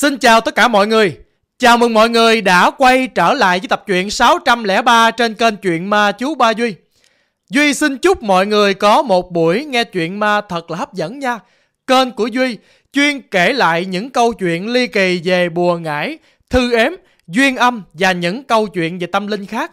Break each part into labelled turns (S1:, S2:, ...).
S1: Xin chào tất cả mọi người. Chào mừng mọi người đã quay trở lại với tập truyện 603 trên kênh truyện Ma Chú Ba Duy. Duy xin chúc mọi người có một buổi nghe truyện ma thật là hấp dẫn nha. Kênh của Duy chuyên kể lại những câu chuyện ly kỳ về bùa ngải, thư ếm, duyên âm và những câu chuyện về tâm linh khác.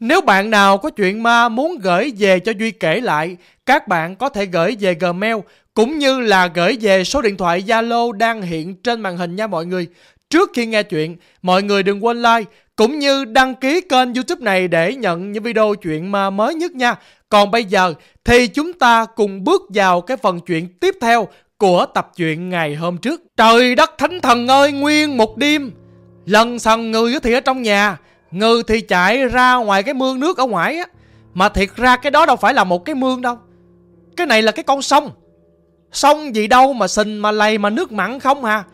S1: Nếu bạn nào có chuyện ma muốn gửi về cho Duy kể lại, các bạn có thể gửi về Gmail cũng như là gửi về số điện thoại Zalo đang hiện trên màn hình nha mọi người. Trước khi nghe chuyện, mọi người đừng quên like cũng như đăng ký kênh YouTube này để nhận những video chuyện ma mới nhất nha. Còn bây giờ thì chúng ta cùng bước vào cái phần chuyện tiếp theo của tập truyện ngày hôm trước. Trời đất thánh thần ơi, nguyên một đêm. Lần sần người thì ở trong nhà, ngư thì chạy ra ngoài cái mương nước ở ngoài á. Mà thiệt ra cái đó đâu phải là một cái mương đâu. Cái này là cái con sông. Sông gì đâu mà sình mà lầy mà nước mặn không hà.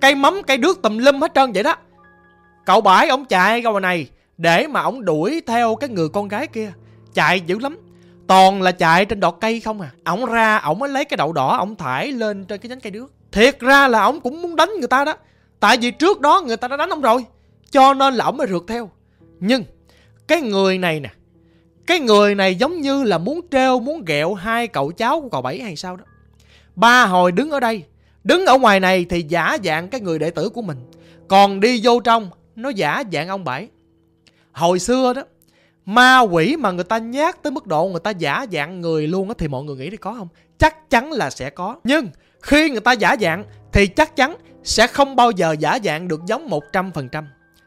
S1: Cây mắm cây nước tùm lum hết trơn vậy đó. Cậu bãi ông chạy ra ngoài này để mà ông đuổi theo cái người con gái kia. Chạy dữ lắm. Toàn là chạy trên đọt cây không à. Ổng ra, ổng mới lấy cái đậu đỏ, ổng thải lên trên cái nhánh cây nước. Thiệt ra là ổng cũng muốn đánh người ta đó. Tại vì trước đó người ta đã đánh ông rồi. Cho nên là ổng mới rượt theo. Nhưng, cái người này nè. Cái người này giống như là muốn treo, muốn ghẹo hai cậu cháu của cậu Bảy hay sao đó. Ba hồi đứng ở đây. Đứng ở ngoài này thì giả dạng cái người đệ tử của mình. Còn đi vô trong, nó giả dạng ông Bảy. Hồi xưa đó, ma quỷ mà người ta nhát tới mức độ người ta giả dạng người luôn á thì mọi người nghĩ thì có không? Chắc chắn là sẽ có. Nhưng khi người ta giả dạng thì chắc chắn sẽ không bao giờ giả dạng được giống 100%.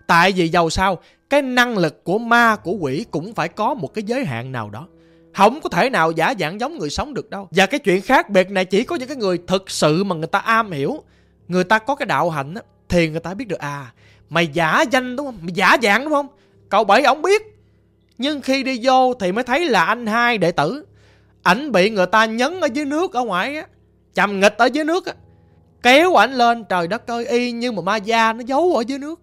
S1: Tại vì giàu sao, cái năng lực của ma, của quỷ cũng phải có một cái giới hạn nào đó. Không có thể nào giả dạng giống người sống được đâu. Và cái chuyện khác biệt này chỉ có những cái người thực sự mà người ta am hiểu. Người ta có cái đạo hạnh á, thì người ta biết được à, mày giả danh đúng không? Mày giả dạng đúng không? Cậu bảy ổng biết. Nhưng khi đi vô thì mới thấy là anh hai đệ tử. Ảnh bị người ta nhấn ở dưới nước ở ngoài á. Chầm nghịch ở dưới nước á. Kéo ảnh lên trời đất ơi y như mà ma da nó giấu ở dưới nước.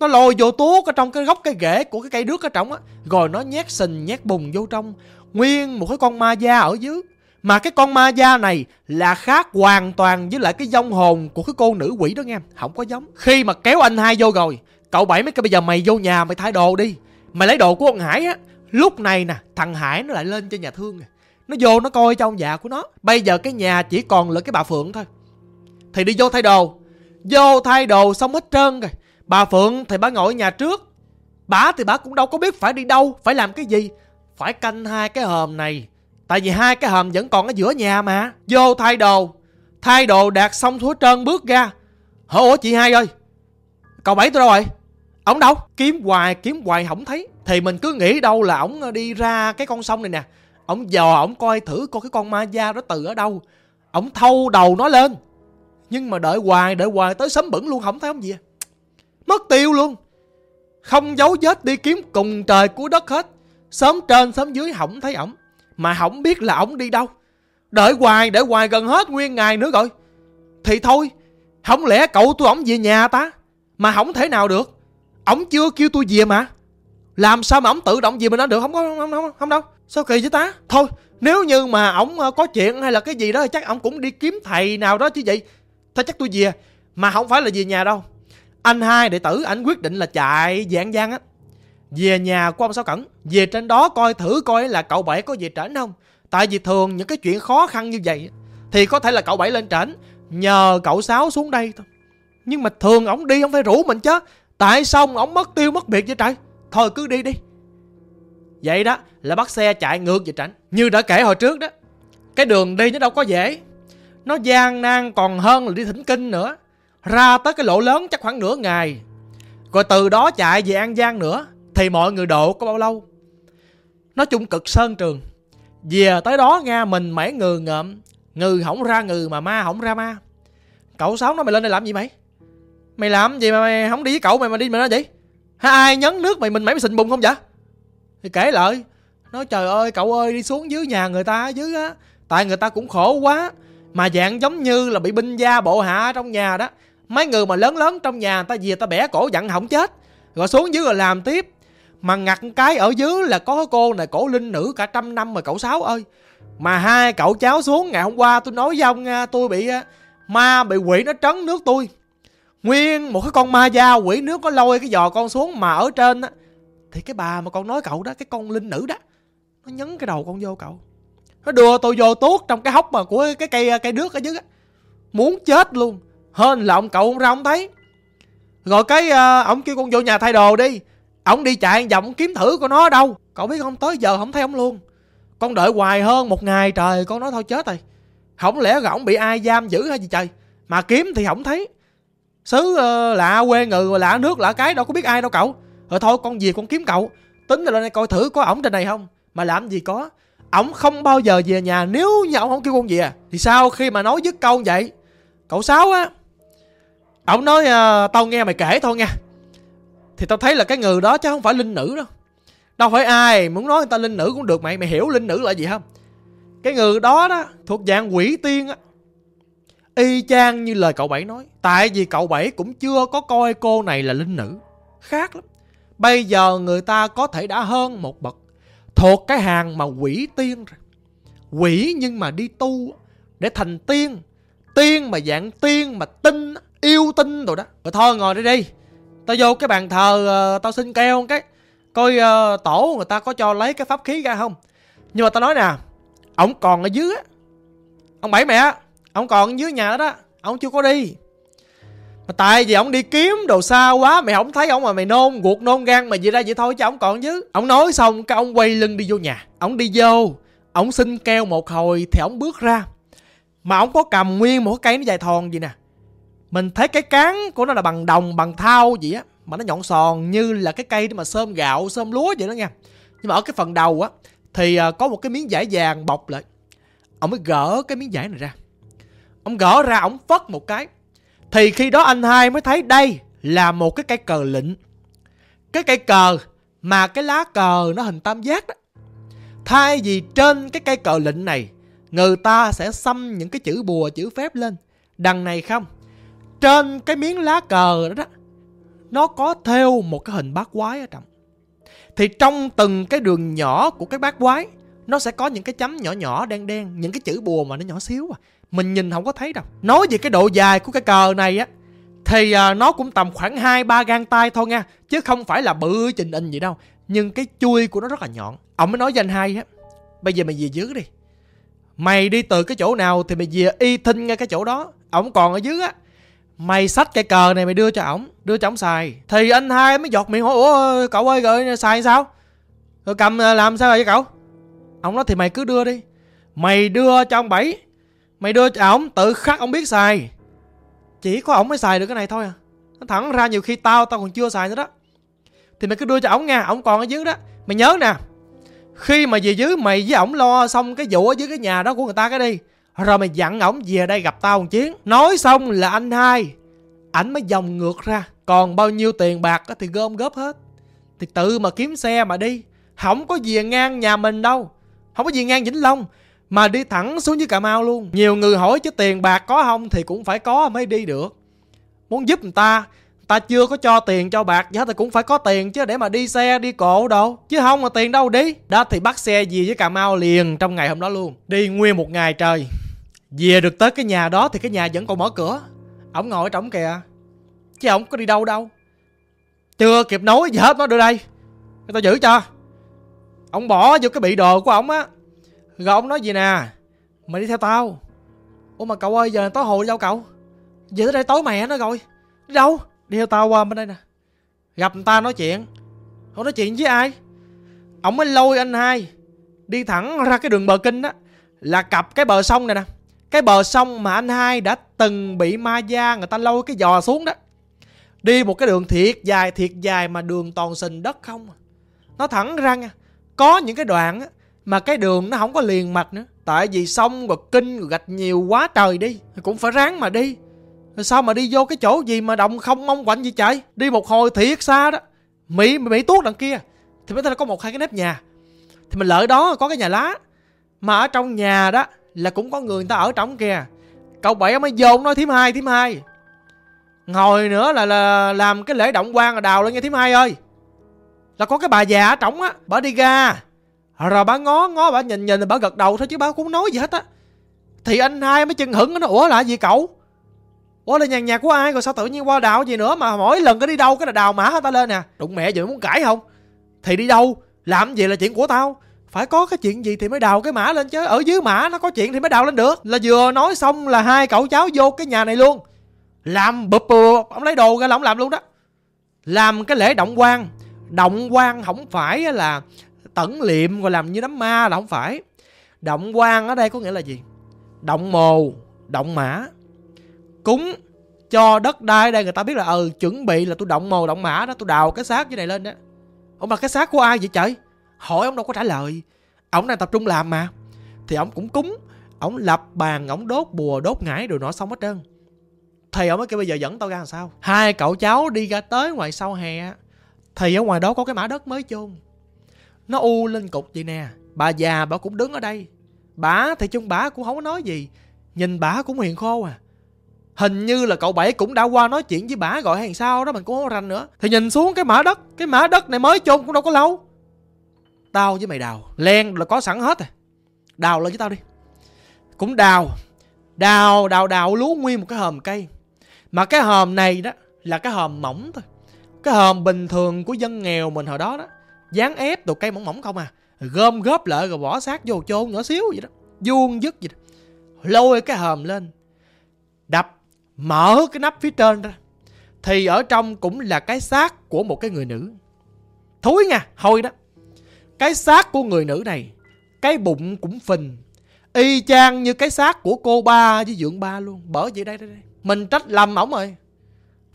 S1: Nó lôi vô tuốt ở trong cái gốc cây rễ của cái cây đước ở trong á. Rồi nó nhét sình, nhét bùng vô trong. Nguyên một cái con ma da ở dưới. Mà cái con ma da này là khác hoàn toàn với lại cái dông hồn của cái cô nữ quỷ đó nghe. Không có giống. Khi mà kéo anh hai vô rồi. Cậu bảy mấy cái bây giờ mày vô nhà mày thay đồ đi. Mày lấy đồ của ông Hải á. Lúc này nè, thằng Hải nó lại lên cho nhà thương. Nó vô nó coi trong nhà của nó. Bây giờ cái nhà chỉ còn là cái bà Phượng thôi. Thì đi vô thay đồ. Vô thay đồ xong hết trơn rồi. Bà Phượng thì bà ngồi ở nhà trước. Bà thì bà cũng đâu có biết phải đi đâu, phải làm cái gì. Phải canh hai cái hòm này. Tại vì hai cái hòm vẫn còn ở giữa nhà mà. Vô thay đồ. Thay đồ đạt xong thúa trơn bước ra. Hả ủa chị hai ơi. Cậu bảy tôi đâu rồi? Ông đâu? Kiếm hoài, kiếm hoài không thấy. Thì mình cứ nghĩ đâu là ổng đi ra cái con sông này nè. Ổng dò, ổng coi thử coi cái con ma da đó từ ở đâu. Ổng thâu đầu nó lên. Nhưng mà đợi hoài, đợi hoài tới sớm bẩn luôn không thấy ông gì à. Mất tiêu luôn. Không giấu vết đi kiếm cùng trời của đất hết. Sớm trên sớm dưới hỏng thấy ổng. Mà hỏng biết là ổng đi đâu. Đợi hoài, đợi hoài gần hết nguyên ngày nữa rồi. Thì thôi, không lẽ cậu tôi ổng về nhà ta? Mà không thể nào được. Ổng chưa kêu tôi về mà. Làm sao mà ổng tự động về mình nó được không có không, không, không đâu. Sao kỳ chứ ta? Thôi, nếu như mà ổng ờ, có chuyện hay là cái gì đó thì chắc ổng cũng đi kiếm thầy nào đó chứ vậy. Thôi chắc tôi về. Mà không phải là về nhà đâu. Anh hai đệ tử anh quyết định là chạy dạng gian Giang á. Về nhà của ông Sáu Cẩn. Về trên đó coi thử coi là cậu Bảy có về trển không. Tại vì thường những cái chuyện khó khăn như vậy thì có thể là cậu Bảy lên trển. Nhờ cậu Sáu xuống đây thôi. Nhưng mà thường ổng đi ông phải rủ mình chứ. Tại sao ổng mất tiêu mất biệt vậy trời? Thôi cứ đi đi. Vậy đó là bắt xe chạy ngược về trển. Như đã kể hồi trước đó. Cái đường đi nó đâu có dễ. Nó gian nan còn hơn là đi thỉnh kinh nữa. Ra tới cái lỗ lớn chắc khoảng nửa ngày. Rồi từ đó chạy về An Giang nữa. Thì mọi người độ có bao lâu? Nói chung cực sơn trường. Về tới đó nghe mình mẻ ngừ ngợm. Ngừ hỏng ra ngừ mà ma hỏng ra ma. Cậu Sáu nói mày lên đây làm gì mày? Mày làm gì mà mày không đi với cậu mày mà đi mà nói vậy? Hay ai nhấn nước mày, mình mày mới bùng không vậy? Thì kể lại. Nói trời ơi, cậu ơi, đi xuống dưới nhà người ta dưới á. Tại người ta cũng khổ quá. Mà dạng giống như là bị binh gia bộ hạ trong nhà đó. Mấy người mà lớn lớn trong nhà ta về ta bẻ cổ dặn hỏng chết. Rồi xuống dưới rồi làm tiếp. Mà ngặt cái ở dưới là có cái cô này, cổ linh nữ cả trăm năm mà cậu Sáu ơi. Mà hai cậu cháu xuống, ngày hôm qua tôi nói với ông à, tôi bị à, ma bị quỷ nó trấn nước tôi. nguyên một cái con ma da, quỷ nước có lôi cái giò con xuống mà ở trên á thì cái bà mà con nói cậu đó, cái con linh nữ đó, nó nhấn cái đầu con vô cậu nó đưa tôi vô tuốt trong cái hốc mà của cái cây à, cây nước ở dưới á muốn chết luôn hên là ông cậu không ra ông thấy. Rồi cái uh, ông kêu con vô nhà thay đồ đi. Ông đi chạy vòng kiếm thử của nó ở đâu. Cậu biết không tới giờ không thấy ông luôn. Con đợi hoài hơn một ngày trời con nói thôi chết rồi. Không lẽ là ổng bị ai giam giữ hay gì trời? Mà kiếm thì không thấy. Xứ uh, lạ quê người lạ nước lạ cái đâu có biết ai đâu cậu. Rồi thôi con về con kiếm cậu. Tính là lên đây coi thử có ổng trên này không. Mà làm gì có. Ổng không bao giờ về nhà. Nếu như ổng không kêu con về thì sao khi mà nói dứt câu vậy? Cậu sáu á ổng nói uh, tao nghe mày kể thôi nha. Thì tao thấy là cái người đó chứ không phải linh nữ đâu đâu phải ai muốn nói người ta linh nữ cũng được mày mày hiểu linh nữ là gì không? Cái người đó đó thuộc dạng quỷ tiên á. Y chang như lời cậu bảy nói. Tại vì cậu bảy cũng chưa có coi cô này là linh nữ. Khác lắm. Bây giờ người ta có thể đã hơn một bậc. Thuộc cái hàng mà quỷ tiên rồi. Quỷ nhưng mà đi tu để thành tiên. Tiên mà dạng tiên mà tinh yêu tinh rồi đó. Rồi thôi ngồi đây đi. Tao vô cái bàn thờ uh, tao xin keo cái. Coi uh, tổ người ta có cho lấy cái pháp khí ra không? Nhưng mà tao nói nè ổng còn ở dưới á. Ông bảy mẹ ông còn ở dưới nhà đó đó. Ông chưa có đi. Mà tại vì ông đi kiếm đồ xa quá mày không thấy ông mà mày nôn ruột nôn gan mà gì ra vậy thôi chứ ông còn chứ ông nói xong cái ông quay lưng đi vô nhà. Ông đi vô ông xin keo một hồi thì ông bước ra. Mà ông có cầm nguyên một cái cây nó dài thòn gì nè mình thấy cái cán của nó là bằng đồng, bằng thau gì á, mà nó nhọn sòn như là cái cây để mà xơm gạo, xơm lúa vậy đó nha. Nhưng mà ở cái phần đầu á, thì à, có một cái miếng vải vàng bọc lại. Ông mới gỡ cái miếng vải này ra. Ông gỡ ra, ông phất một cái. Thì khi đó anh hai mới thấy đây là một cái cây cờ lịnh. Cái cây cờ mà cái lá cờ nó hình tam giác đó. Thay vì trên cái cây cờ lịnh này, người ta sẽ xăm những cái chữ bùa, chữ phép lên. Đằng này không trên cái miếng lá cờ đó, đó nó có theo một cái hình bát quái ở trong. Thì trong từng cái đường nhỏ của cái bát quái nó sẽ có những cái chấm nhỏ nhỏ đen đen những cái chữ bùa mà nó nhỏ xíu à. Mình nhìn không có thấy đâu. Nói về cái độ dài của cái cờ này á thì à, nó cũng tầm khoảng hai ba gang tay thôi nha chứ không phải là bự trình in gì đâu. Nhưng cái chui của nó rất là nhọn. Ông mới nói danh hai á. Bây giờ mày về dưới đi. Mày đi từ cái chỗ nào thì mày về y thinh ngay cái chỗ đó. Ổng còn ở dưới á mày xách cái cờ này mày đưa cho ổng, đưa cho ổng xài. Thì anh hai mới giọt miệng hỏi ủa, cậu ơi, rồi xài sao? Rồi cầm à, làm sao vậy cậu? Ông nói thì mày cứ đưa đi. Mày đưa cho ông bảy, mày đưa cho ổng, tự khắc ông biết xài. Chỉ có ổng mới xài được cái này thôi à. Nó thẳng ra nhiều khi tao tao còn chưa xài nữa đó. Thì mày cứ đưa cho ổng nha, ổng còn ở dưới đó. Mày nhớ nè, khi mà về dưới mày với ổng lo xong cái vụ ở dưới cái nhà đó của người ta cái đi rồi mày dặn ổng về đây gặp tao một chuyến. Nói xong là anh hai, ảnh mới dòng ngược ra. Còn bao nhiêu tiền bạc thì gom góp hết. Thì tự mà kiếm xe mà đi, không có gì ngang nhà mình đâu. Không có gì ngang vĩnh long, mà đi thẳng xuống dưới cà mau luôn. Nhiều người hỏi chứ tiền bạc có không thì cũng phải có mới đi được. Muốn giúp người ta ta chưa có cho tiền cho bạc giá thì cũng phải có tiền chứ, để mà đi xe đi cộ đâu. Chứ không mà tiền đâu đi. Đó thì bắt xe về với cà mau liền trong ngày hôm đó luôn. Đi nguyên một ngày trời về được tới cái nhà đó thì cái nhà vẫn còn mở cửa. Ổng ngồi ở trong kìa. Chứ ổng có đi đâu đâu. Chưa kịp nói gì hết, nó đưa đây. Người ta giữ cho. Ông bỏ vô cái bị đồ của ổng á. Rồi ông nói gì nè? Mày đi theo tao. Ủa mà cậu ơi, giờ tối hồi đâu cậu? Về tới đây tối mẹ nó rồi đi đâu? Đi theo tao qua bên đây nè. Gặp người ta nói chuyện. Không nói chuyện với ai. Ổng mới lôi anh hai đi thẳng ra cái đường bờ kinh đó là cặp cái bờ sông này nè cái bờ sông mà anh hai đã từng bị ma gia người ta lôi cái giò xuống đó. Đi một cái đường thiệt dài thiệt dài mà đường toàn sình đất không à. nó thẳng ra nha, có những cái đoạn mà cái đường nó không có liền mạch nữa. Tại vì sông rồi kinh rồi gạch nhiều quá trời đi, cũng phải ráng mà đi. Rồi sao mà đi vô cái chỗ gì mà đồng không mong quạnh gì trời? Đi một hồi thiệt xa đó. Mỹ mỹ tuốt đằng kia, thì mới thấy là có một hai cái nếp nhà. Thì mình lợi đó có cái nhà lá, mà ở trong nhà đó là cũng có người, người ta ở trong kìa. Cậu bảy mới vô nói thím hai thím hai. Ngồi nữa là là làm cái lễ động quan là đào lên nha thím hai ơi. Là có cái bà già ở trống á bà đi ra. Rồi bà ngó ngó bà nhìn nhìn bà gật đầu thôi chứ bà cũng nói gì hết á. Thì anh hai mới chừng hững nó ủa là gì cậu? Ủa là nhà nhà của ai? Rồi sao tự nhiên qua đào gì nữa mà mỗi lần cái đi đâu cái là đào mã ta lên nè. Đụng mẹ giờ muốn cãi không? Thì đi đâu? Làm gì là chuyện của tao? Phải có cái chuyện gì thì mới đào cái mã lên chứ. Ở dưới mã nó có chuyện thì mới đào lên được. Là vừa nói xong là hai cậu cháu vô cái nhà này luôn. Làm bụp bụp, ông lấy đồ ra là ông làm luôn đó. Làm cái lễ động quan. Động quan không phải là tẩn liệm rồi làm như đám ma là không phải. Động quan ở đây có nghĩa là gì? Động mồ, động mã. Cúng cho đất đai đây, người ta biết là ừ chuẩn bị là tôi động mồ, động mã đó, tôi đào cái xác dưới này lên đó. Ông mà cái xác của ai vậy trời? Hỏi ông đâu có trả lời. Ông đang tập trung làm mà. Thì ông cũng cúng. Ông lập bàn, ông đốt bùa, đốt ngải rồi nọ xong hết trơn. Thì ông mới kêu bây giờ dẫn tao ra làm sao? Hai cậu cháu đi ra tới ngoài sau hè, thì ở ngoài đó có cái mã đất mới chôn. Nó u lên cục vậy nè. Bà già, bà cũng đứng ở đây. Bả thì chung bả cũng không có nói gì. Nhìn bả cũng hiền khô à. Hình như là cậu bảy cũng đã qua nói chuyện với bả gọi hay sao đó, mình cũng không rành nữa. Thì nhìn xuống cái mã đất, cái mã đất này mới chôn cũng đâu có lâu tao với mày đào. Len là có sẵn hết rồi. Đào lên với tao đi. Cũng đào. Đào đào đào lúa nguyên một cái hòm cây. Mà cái hòm này đó là cái hòm mỏng thôi. Cái hòm bình thường của dân nghèo mình hồi đó đó, dán ép đồ cây mỏng mỏng không à. Gom góp lại rồi bỏ xác vô chôn nhỏ xíu vậy đó. Vuông dứt vậy đó. Lôi cái hòm lên. Đập, mở cái nắp phía trên ra. Thì ở trong cũng là cái xác của một cái người nữ. Thúi nha, hôi đó cái xác của người nữ này, cái bụng cũng phình. Y chang như cái xác của cô ba với dượng ba luôn. Bởi vậy đây đây đây. Mình trách lầm ổng rồi.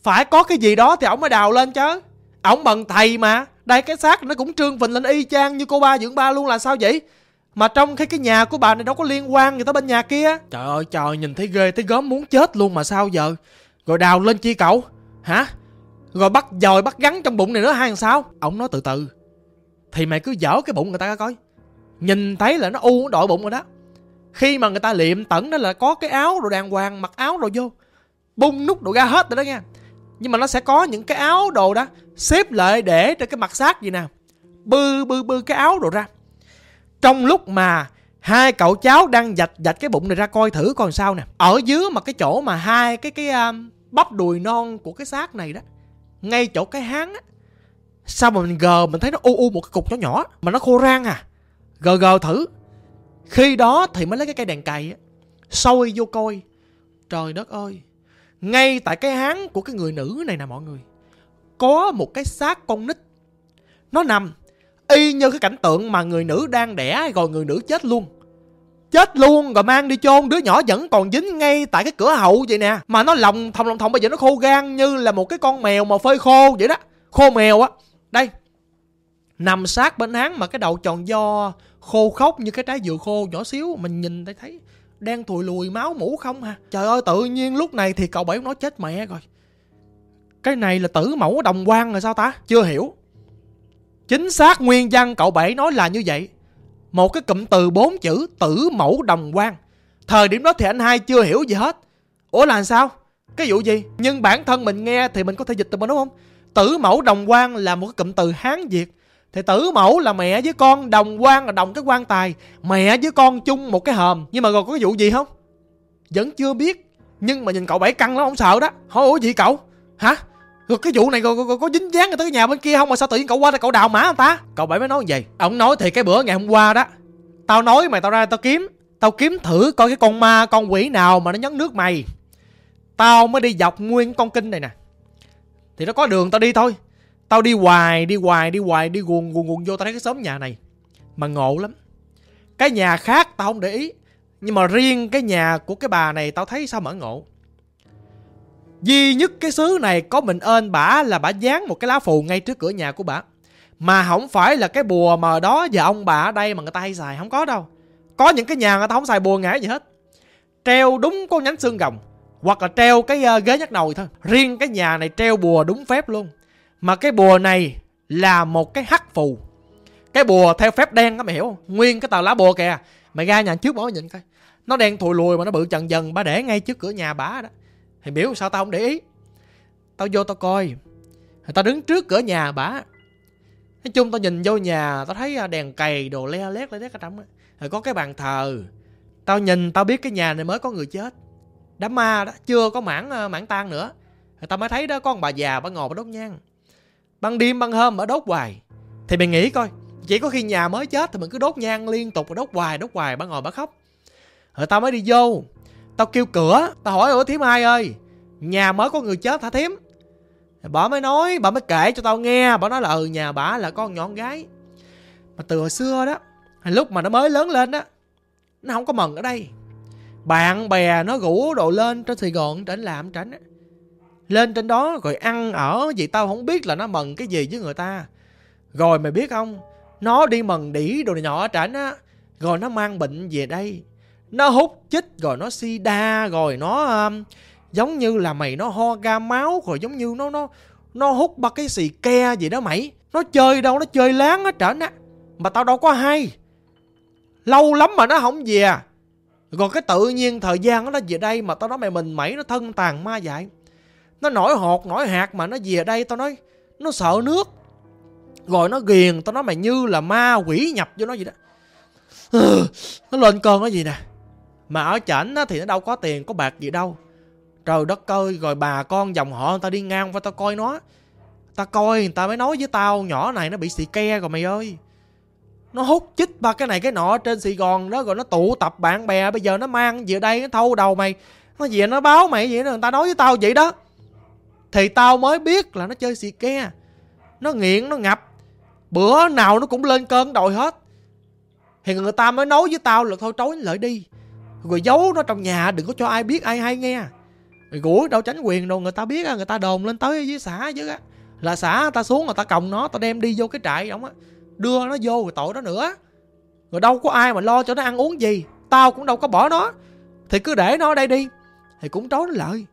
S1: Phải có cái gì đó thì ổng mới đào lên chứ. Ổng bằng thầy mà. Đây, cái xác nó cũng trương phình lên y chang như cô ba dưỡng ba luôn là sao vậy? Mà trong khi cái nhà của bà này đâu có liên quan gì tới bên nhà kia. Trời ơi, trời, nhìn thấy ghê, thấy gớm muốn chết luôn mà sao giờ? Rồi đào lên chi cậu? Hả? Rồi bắt dòi, bắt gắn trong bụng này nữa hay làm sao? Ổng nói từ từ thì mày cứ dở cái bụng người ta ra coi. Nhìn thấy là nó u đội bụng rồi đó. Khi mà người ta liệm tẩn đó là có cái áo đồ đàng hoàng mặc áo đồ vô. Bung nút đồ ra hết rồi đó nha. Nhưng mà nó sẽ có những cái áo đồ đó xếp lại để trên cái mặt xác gì nào bư bư bư cái áo đồ ra. Trong lúc mà hai cậu cháu đang dạch dạch cái bụng này ra coi thử coi sao nè. Ở dưới mà cái chỗ mà hai cái cái um, bắp đùi non của cái xác này đó ngay chỗ cái háng á sao mà mình gờ, mình thấy nó u u một cái cục nhỏ nhỏ, mà nó khô rang à? Gờ gờ thử. Khi đó thì mới lấy cái cây đèn cày á soi vô coi. Trời đất ơi. Ngay tại cái háng của cái người nữ này nè mọi người. Có một cái xác con nít. Nó nằm y như cái cảnh tượng mà người nữ đang đẻ rồi người nữ chết luôn. Chết luôn rồi mang đi chôn, đứa nhỏ vẫn còn dính ngay tại cái cửa hậu vậy nè. Mà nó lòng thòng lòng thòng, bây giờ nó khô gan như là một cái con mèo mà phơi khô vậy đó. Khô mèo á đây, nằm sát bên háng mà cái đầu tròn do khô khốc như cái trái dừa khô nhỏ xíu, mình nhìn thấy thấy đang thùi lùi, máu mũ không ha trời ơi, tự nhiên lúc này thì cậu bảy nói chết mẹ rồi. Cái này là tử mẫu đồng quan rồi sao ta? Chưa hiểu. Chính xác nguyên văn cậu bảy nói là như vậy. Một cái cụm từ bốn chữ tử mẫu đồng quan. Thời điểm đó thì anh hai chưa hiểu gì hết. Ủa là sao? Cái vụ gì? Nhưng bản thân mình nghe thì mình có thể dịch từ mình đúng không? Tử mẫu đồng quan là một cái cụm từ hán việt. Thì tử mẫu là mẹ với con đồng quan là đồng cái quan tài mẹ với con chung một cái hòm. Nhưng mà rồi có cái vụ gì không? Vẫn chưa biết. Nhưng mà nhìn cậu bảy căng lắm không sợ đó. Hỏi ủa gì cậu? Hả? Rồi cái vụ này có, có, có dính dáng tới cái nhà bên kia không? Mà sao tự nhiên cậu qua đây cậu đào mã người ta? Cậu bảy mới nói gì ông nói thì cái bữa ngày hôm qua đó tao nói mày tao ra tao kiếm. Tao kiếm thử coi cái con ma con quỷ nào mà nó nhấn nước mày. Tao mới đi dọc nguyên con kinh này nè thì nó có đường tao đi thôi Tao đi hoài, đi hoài, đi hoài, đi guồn guồn guồn vô tao thấy cái xóm nhà này. Mà ngộ lắm. Cái nhà khác tao không để ý. Nhưng mà riêng cái nhà của cái bà này tao thấy sao mà ngộ. Duy nhất cái xứ này có mình ơn bả là bả dán một cái lá phù ngay trước cửa nhà của bả. Mà không phải là cái bùa mà đó giờ ông bà ở đây mà người ta hay xài. Không có đâu. Có những cái nhà người ta không xài bùa ngải gì hết. Treo đúng con nhánh xương gồng. Hoặc là treo cái uh, ghế nhắc nồi thôi. Riêng cái nhà này treo bùa đúng phép luôn. Mà cái bùa này là một cái hắc phù. Cái bùa theo phép đen á mày hiểu không? Nguyên cái tờ lá bùa kìa. Mày ra nhà trước bỏ nhìn coi. Nó đen thùi lùi mà nó bự chần dần. Bà để ngay trước cửa nhà bà đó. Thì biểu sao tao không để ý. Tao vô tao coi. Tao đứng trước cửa nhà bà. Nói chung tao nhìn vô nhà. Tao thấy ờ, đèn cầy đồ le lét le lét ở trong á Rồi có cái bàn thờ. Tao nhìn tao biết cái nhà này mới có người chết đám ma đó, chưa có mảng ờ, mảng tan nữa. Người ta mới thấy đó, có một bà già, bà ngồi bà đốt nhang. Ban đêm, ban hôm bà đốt hoài. Thì mình nghĩ coi, chỉ có khi nhà mới chết thì mình cứ đốt nhang liên tục và đốt hoài đốt hoài, bà ngồi bà khóc. Rồi tao mới đi vô. Tao kêu cửa, tao hỏi, ủa, thím ai ơi? Nhà mới có người chết hả thím? Bà mới nói, bà mới kể cho tao nghe. Bà nói là ừ nhà bà là con nhỏ con gái. Mà từ hồi xưa đó, lúc mà nó mới lớn lên đó, nó không có mần ở đây bạn bè nó rủ đồ lên trên sài gòn tránh làm tránh lên trên đó rồi ăn ở gì tao không biết là nó mừng cái gì với người ta. Rồi mày biết không? Nó đi mần đỉ đồ nhỏ trển á. Rồi nó mang bệnh về đây. Nó hút chích rồi nó sida rồi nó um, giống như là mày nó ho ga máu rồi giống như nó nó nó hút ba cái xì ke gì đó mày. Nó chơi đâu nó chơi láng hết trển á. Mà tao đâu có hay. Lâu lắm mà nó không về còn cái tự nhiên thời gian nó về đây mà tao nói mày mình mẩy nó thân tàn ma dại. Nó nổi hột, nổi hạt mà nó về đây, tao nói, nó sợ nước. Rồi nó ghiền, tao nói mày như là ma quỷ nhập vô nó gì đó. Nó lên cơn nó gì nè? Mà ở chảnh thì nó đâu có tiền, có bạc gì đâu. Trời đất ơi, rồi bà con dòng họ người ta đi ngang qua tao coi nó. Tao coi người ta mới nói với tao, nhỏ này nó bị xì ke rồi mày ơi nó hút chích ba cái này cái nọ trên sài gòn đó, rồi nó tụ tập bạn bè, bây giờ nó mang về đây, nó thâu đầu mày. Nó về nó báo mày vậy đó, người ta nói với tao vậy đó. Thì tao mới biết là nó chơi xì ke. Nó nghiện, nó ngập. Bữa nào nó cũng lên cơn đòi hết. Thì người ta mới nói với tao là thôi trối lợi đi. Rồi giấu nó trong nhà, đừng có cho ai biết ai hay nghe. Rồi gũi đâu tránh quyền đâu, người ta biết người ta đồn lên tới với xã chứ á. Là xã ta xuống, người ta còng nó ta đem đi vô cái trại ổng á đưa nó vô rồi tội đó nữa. Rồi đâu có ai mà lo cho nó ăn uống gì, tao cũng đâu có bỏ nó. Thì cứ để nó ở đây đi, thì cũng trối nó lợi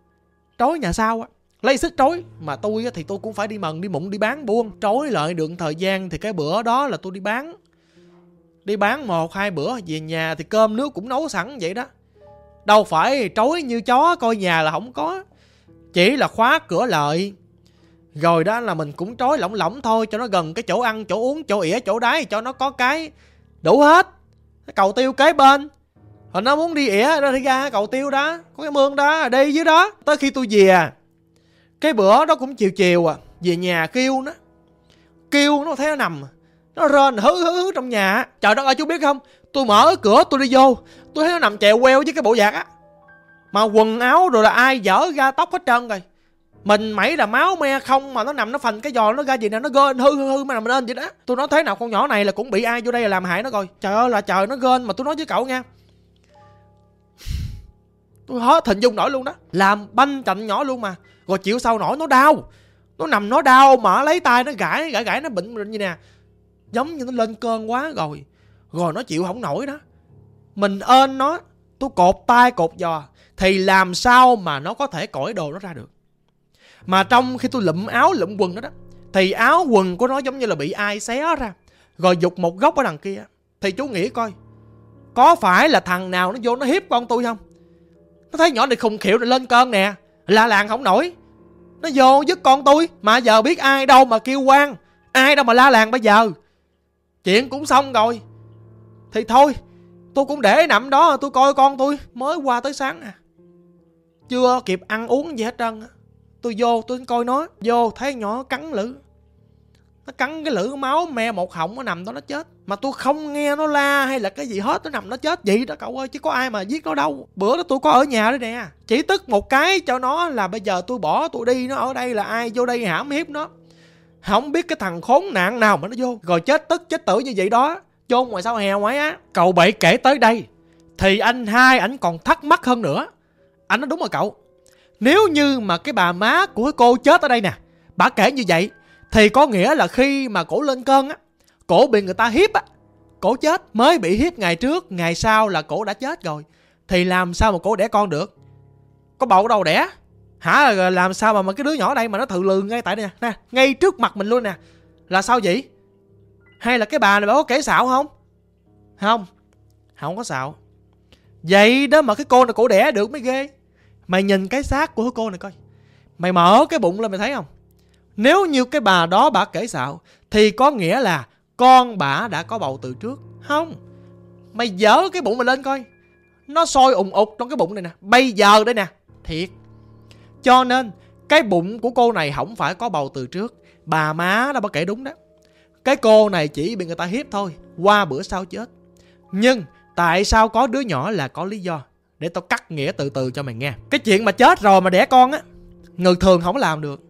S1: trối nhà sau á? Lấy sức trối. Mà tôi thì tôi cũng phải đi mần, đi mụn, đi bán buôn. Trối lợi được thời gian thì cái bữa đó là tôi đi bán. Đi bán một, hai bữa, về nhà thì cơm nước cũng nấu sẵn vậy đó. Đâu phải trối như chó, coi nhà là không có. Chỉ là khóa cửa lợi rồi đó là mình cũng trói lỏng lỏng thôi, cho nó gần cái chỗ ăn, chỗ uống, chỗ ỉa, chỗ đáy, cho nó có cái đủ hết. Cái cầu tiêu kế bên. Hồi nó muốn đi ỉa ra thì ra cầu tiêu đó, có cái mương đó, đi dưới đó. Tới khi tôi về, cái bữa đó cũng chiều chiều à về nhà kêu nó. Kêu nó thấy nó nằm, nó rên hứ hứ hứ trong nhà. Trời đất ơi, chú biết không? Tôi mở cửa, tôi đi vô, tôi thấy nó nằm chèo queo với cái bộ giạc á. Mà quần áo rồi là ai dở ra tóc hết trơn rồi mình mẩy là máu me không mà nó nằm, nó phành cái giò, nó ra gì nè, nó gên hư hư hư mà nằm lên vậy đó. Tôi nói thế nào, con nhỏ này là cũng bị ai vô đây là làm hại nó rồi trời ơi là trời, nó gên mà tôi nói với cậu nha. Tôi hết hình dung nổi luôn đó. Làm banh chạnh nhỏ luôn mà. Rồi chịu sau nổi, nó đau. Nó nằm, nó đau mà lấy tay, nó gãi gãi gãi, nó bệnh bệnh như nè. Giống như nó lên cơn quá rồi. Rồi nó chịu không nổi đó. Mình ơn nó tôi cột tay, cột giò. Thì làm sao mà nó có thể cõi đồ nó ra được? Mà trong khi tôi lụm áo, lụm quần đó đó, thì áo quần của nó giống như là bị ai xé ra, rồi dục một góc ở đằng kia. Thì chú nghĩ coi, có phải là thằng nào nó vô nó hiếp con tôi không? Nó thấy nhỏ này khùng khịu này lên cơn nè, la làng không nổi. Nó vô dứt con tôi, mà giờ biết ai đâu mà kêu quan ai đâu mà la làng bây giờ. Chuyện cũng xong rồi. Thì thôi, tôi cũng để nằm đó, tôi coi con tôi, mới qua tới sáng à. Chưa kịp ăn uống gì hết trơn tôi vô, tôi coi nó, vô, thấy nhỏ cắn lử. Nó cắn cái lưỡi máu me một họng nó nằm đó, nó chết. Mà tôi không nghe nó la hay là cái gì hết, nó nằm nó chết. Vậy đó cậu ơi, chứ có ai mà giết nó đâu. Bữa đó tôi có ở nhà đấy nè. Chỉ tức một cái cho nó là bây giờ tôi bỏ tôi đi, nó ở đây là ai, vô đây hãm hiếp nó. Không biết cái thằng khốn nạn nào mà nó vô. Rồi chết tức, chết tử như vậy đó. Chôn ngoài sau hè ngoái á? Cậu bảy kể tới đây, thì anh hai ảnh còn thắc mắc hơn nữa. Anh nói đúng rồi cậu nếu như mà cái bà má của cô chết ở đây nè bà kể như vậy thì có nghĩa là khi mà cổ lên cơn á cổ bị người ta hiếp á cổ chết mới bị hiếp ngày trước ngày sau là cổ đã chết rồi. Thì làm sao mà cổ đẻ con được? Có bầu đâu đẻ? Hả làm sao mà, mà cái đứa nhỏ đây mà nó thự lường ngay tại đây nè? Nè ngay trước mặt mình luôn nè. Là sao vậy? Hay là cái bà này bà có kể xạo không? Không không có xạo. Vậy đó mà cái cô này cổ đẻ được mới ghê mày nhìn cái xác của cô này coi. Mày mở cái bụng lên mày thấy không? Nếu như cái bà đó bà kể xạo, Thì có nghĩa là con bà đã có bầu từ trước. Không. Mày dở cái bụng mày lên coi. Nó sôi ùng ụt trong cái bụng này nè. Bây giờ đây nè. Thiệt. Cho nên, cái bụng của cô này không phải có bầu từ trước. Bà má đã bà kể đúng đó. Cái cô này chỉ bị người ta hiếp thôi, qua bữa sau chết. Nhưng, tại sao có đứa nhỏ là có lý do? Để tao cắt nghĩa từ từ cho mày nghe. Cái chuyện mà chết rồi mà đẻ con á, người thường không làm được,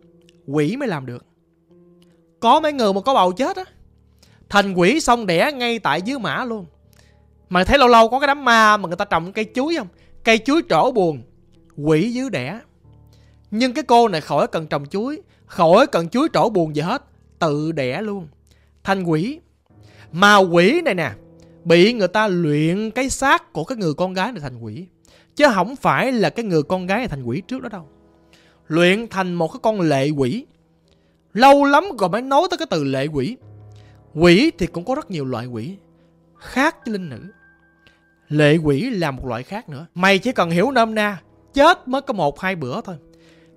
S1: quỷ mới làm được. Có mấy người mà có bầu chết á, thành quỷ xong đẻ ngay tại dưới mã luôn. Mà thấy lâu lâu có cái đám ma mà người ta trồng cây chuối không? Cây chuối trổ buồn, quỷ dưới đẻ. Nhưng cái cô này khỏi cần trồng chuối, khỏi cần chuối trổ buồn gì hết, tự đẻ luôn. Thành quỷ. Mà quỷ này nè, bị người ta luyện cái xác của cái người con gái này thành quỷ chứ không phải là cái người con gái thành quỷ trước đó đâu. Luyện thành một cái con lệ quỷ. Lâu lắm rồi mới nói tới cái từ lệ quỷ. Quỷ thì cũng có rất nhiều loại quỷ. Khác với linh nữ. Lệ quỷ là một loại khác nữa. Mày chỉ cần hiểu nôm na, chết mới có một hai bữa thôi.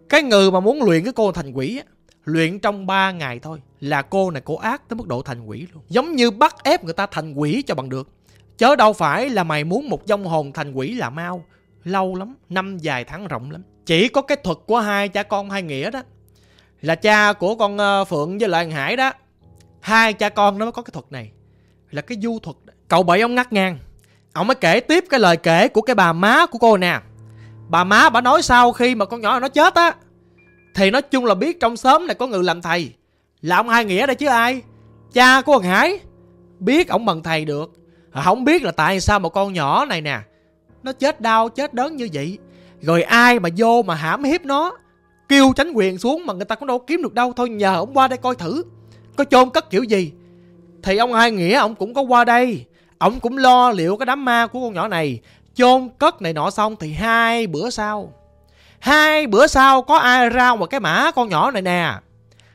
S1: Cái người mà muốn luyện cái cô thành quỷ á, luyện trong 3 ngày thôi, là cô này cô ác tới mức độ thành quỷ luôn. Giống như bắt ép người ta thành quỷ cho bằng được. Chớ đâu phải là mày muốn một dông hồn thành quỷ là mau lâu lắm, năm dài tháng rộng lắm. Chỉ có cái thuật của hai cha con hai nghĩa đó, là cha của con ờ, phượng với lại hải đó. Hai cha con nó mới có cái thuật này, là cái du thuật đó. cậu bảy ông ngắt ngang, ông mới kể tiếp cái lời kể của cái bà má của cô nè. Bà má bà nói sau khi mà con nhỏ nó chết á, thì nói chung là biết trong xóm này có người làm thầy. Là ông hai nghĩa đây chứ ai? Cha của thằng hải, biết ông bằng thầy được. Không biết là tại sao mà con nhỏ này nè nó chết đau, chết đớn như vậy. Rồi ai mà vô mà hãm hiếp nó, kêu tránh quyền xuống mà người ta cũng đâu kiếm được đâu, thôi nhờ ông qua đây coi thử. Có chôn cất kiểu gì? Thì ông hai nghĩa, ông cũng có qua đây. Ông cũng lo liệu cái đám ma của con nhỏ này. Chôn cất này nọ xong thì hai bữa sau. Hai bữa sau có ai ra một cái mã con nhỏ này nè?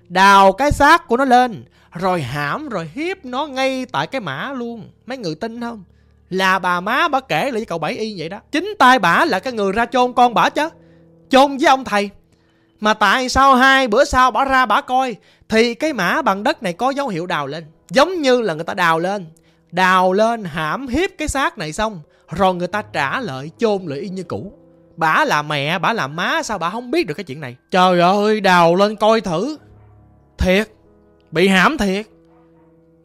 S1: Đào cái xác của nó lên, rồi hãm, rồi hiếp nó ngay tại cái mã luôn. Mấy người tin không? Là bà má bà kể lại với cậu bảy y vậy đó. Chính tay bà là cái người ra chôn con bà chứ. Chôn với ông thầy. Mà tại sao hai bữa sau bà ra bà coi, thì cái mã bằng đất này có dấu hiệu đào lên. Giống như là người ta đào lên. Đào lên hãm hiếp cái xác này xong, rồi người ta trả lợi chôn lại y như cũ. Bả là mẹ bả là má, sao bà không biết được cái chuyện này? Trời ơi, đào lên coi thử. Thiệt. Bị hãm thiệt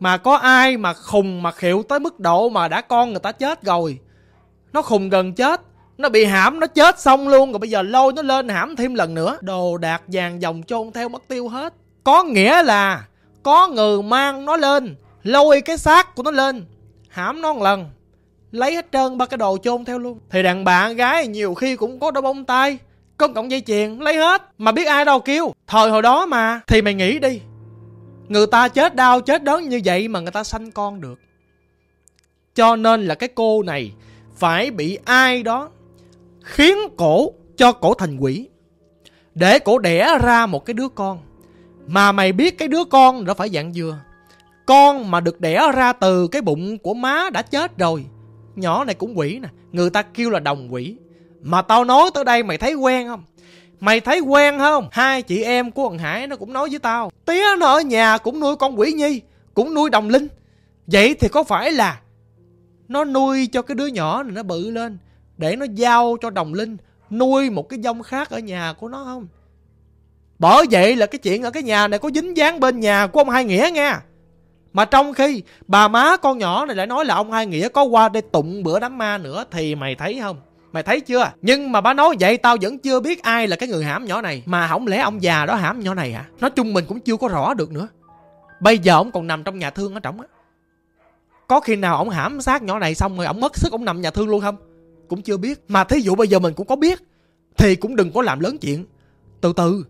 S1: mà có ai mà khùng mà khịu tới mức độ mà đã con người ta chết rồi? Nó khùng gần chết, nó bị hãm, nó chết xong luôn. Rồi bây giờ lôi nó lên hãm thêm lần nữa. Đồ đạc vàng dòng chôn theo mất tiêu hết. Có nghĩa là có người mang nó lên, lôi cái xác của nó lên, hãm nó một lần, lấy hết trơn ba cái đồ chôn theo luôn. Thì đàn bạn gái nhiều khi cũng có đôi bông tay con cộng dây chuyền, lấy hết. Mà biết ai đâu kêu. Thời hồi đó mà, thì mày nghĩ đi người ta chết đau, chết đớn như vậy mà người ta sanh con được. Cho nên là cái cô này phải bị ai đó khiến cổ cho cổ thành quỷ, để cổ đẻ ra một cái đứa con. Mà mày biết cái đứa con nó phải dạng dừa. Con mà được đẻ ra từ cái bụng của má đã chết rồi, nhỏ này cũng quỷ nè, người ta kêu là đồng quỷ. Mà tao nói tới đây mày thấy quen không? Mày thấy quen không? Hai chị em của thằng hải nó cũng nói với tao. Tía nó ở nhà cũng nuôi con quỷ nhi cũng nuôi đồng linh. Vậy thì có phải là nó nuôi cho cái đứa nhỏ này nó bự lên để nó giao cho đồng linh nuôi một cái dông khác ở nhà của nó không? Bởi vậy là cái chuyện ở cái nhà này có dính dáng bên nhà của ông hai nghĩa nha mà trong khi bà má con nhỏ này lại nói là ông hai nghĩa có qua đây tụng bữa đám ma nữa thì mày thấy không mày thấy chưa? Nhưng mà bà nói vậy tao vẫn chưa biết ai là cái người hãm nhỏ này. Mà không lẽ ông già đó hãm nhỏ này hả? Nói chung mình cũng chưa có rõ được nữa. Bây giờ ông còn nằm trong nhà thương ở trọng á. Có khi nào ông hãm xác nhỏ này xong rồi ông mất sức ông nằm nhà thương luôn không? Cũng chưa biết. Mà thí dụ bây giờ mình cũng có biết, thì cũng đừng có làm lớn chuyện. Từ từ.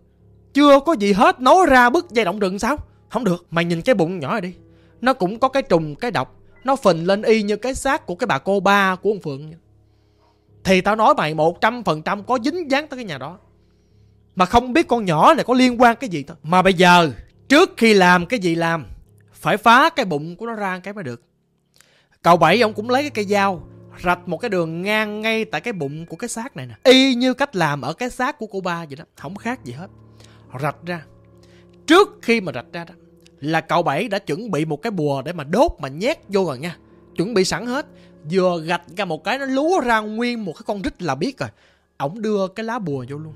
S1: Chưa có gì hết, nói ra bức dây động rừng sao? Không được. Mày nhìn cái bụng nhỏ này đi. Nó cũng có cái trùng, cái độc. Nó phình lên y như cái xác của cái bà cô ba của ông phượng thì tao nói mày, một trăm phần trăm có dính dáng tới cái nhà đó. Mà không biết con nhỏ này có liên quan cái gì thôi. Mà bây giờ, trước khi làm cái gì làm, phải phá cái bụng của nó ra cái mới được. Cậu bảy ông cũng lấy cái cây dao, rạch một cái đường ngang ngay tại cái bụng của cái xác này nè. Y như cách làm ở cái xác của cô ba vậy đó, không khác gì hết. Rạch ra. Trước khi mà rạch ra đó, là cậu bảy đã chuẩn bị một cái bùa để mà đốt mà nhét vô rồi nha. Chuẩn bị sẵn hết. Vừa gạch ra một cái nó lúa ra nguyên một cái con rít là biết rồi. Ổng đưa cái lá bùa vô luôn.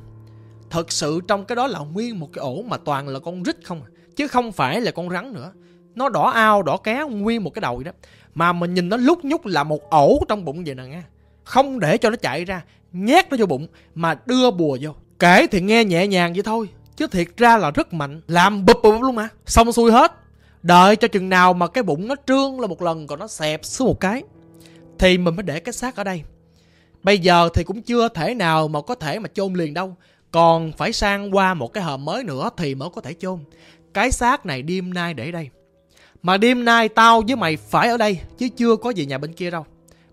S1: Thật sự trong cái đó là nguyên một cái ổ mà toàn là con rít không à. Chứ không phải là con rắn nữa. Nó đỏ ao, đỏ ké nguyên một cái đầu vậy đó. Mà mình nhìn nó lúc nhúc là một ổ trong bụng vậy nè nghe. Không để cho nó chạy ra. Nhét nó vô bụng mà đưa bùa vô. Kể thì nghe nhẹ nhàng vậy thôi. Chứ thiệt ra là rất mạnh. Làm bụp bụp luôn mà. Xong xuôi hết. Đợi cho chừng nào mà cái bụng nó trương là một lần còn nó xẹp xuống một cái. Thì mình mới để cái xác ở đây. Bây giờ thì cũng chưa thể nào mà có thể mà chôn liền đâu. Còn phải sang qua một cái hòm mới nữa thì mới có thể chôn. Cái xác này đêm nay để đây. Mà đêm nay tao với mày phải ở đây chứ chưa có về nhà bên kia đâu.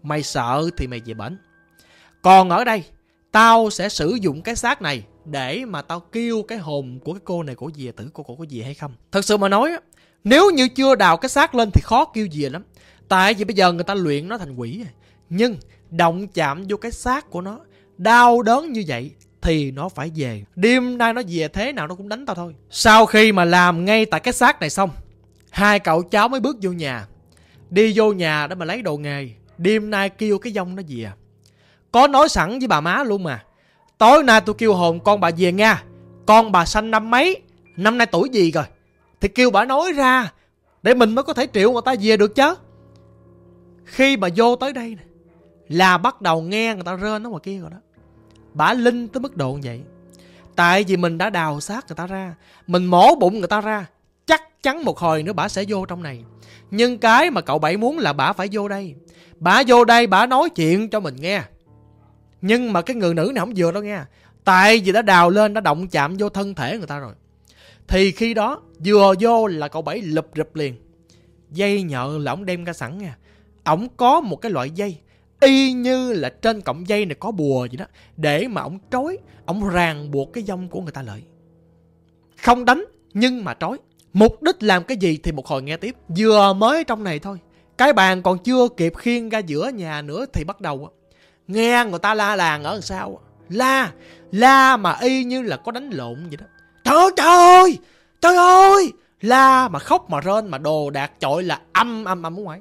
S1: Mày sợ thì mày về bển. Còn ở đây, tao sẽ sử dụng cái xác này để mà tao kêu cái hồn của cái cô này của dìa tử của cổ có gì hay không. Thật sự mà nói nếu như chưa đào cái xác lên thì khó kêu dìa lắm. Tại vì bây giờ người ta luyện nó thành quỷ rồi. Nhưng động chạm vô cái xác của nó đau đớn như vậy thì nó phải về. Đêm nay nó về thế nào nó cũng đánh tao thôi. Sau khi mà làm ngay tại cái xác này xong, hai cậu cháu mới bước vô nhà. Đi vô nhà để mà lấy đồ nghề. Đêm nay kêu cái dông nó về. Có nói sẵn với bà má luôn mà. Tối nay tôi kêu hồn con bà về nha. Con bà sanh năm mấy, năm nay tuổi gì rồi. Thì kêu bà nói ra, để mình mới có thể triệu người ta về được chứ. Khi mà vô tới đây nè, là bắt đầu nghe người ta rên nó ngoài kia rồi đó. Bả linh tới mức độ như vậy. Tại vì mình đã đào xác người ta ra, mình mổ bụng người ta ra, chắc chắn một hồi nữa bả sẽ vô trong này. Nhưng cái mà cậu Bảy muốn là bả phải vô đây. Bả vô đây bả nói chuyện cho mình nghe. Nhưng mà cái người nữ này không vừa đâu nghe. Tại vì đã đào lên, đã động chạm vô thân thể người ta rồi. Thì khi đó, vừa vô là cậu Bảy lụp rụp liền. Dây nhợ là ông đem ra sẵn nha. Ổng có một cái loại dây, y như là trên cọng dây này có bùa vậy đó, để mà ổng trói, ổng ràng buộc cái dông của người ta lại. Không đánh, nhưng mà trói. Mục đích làm cái gì thì một hồi nghe tiếp. Vừa mới trong này thôi. Cái bàn còn chưa kịp khiêng ra giữa nhà nữa thì bắt đầu nghe người ta la làng ở sau la la mà y như là có đánh lộn vậy đó. Trời ơi trời ơi trời ơi. La mà khóc mà rên mà đồ đạc chọi là âm âm âm ở ngoài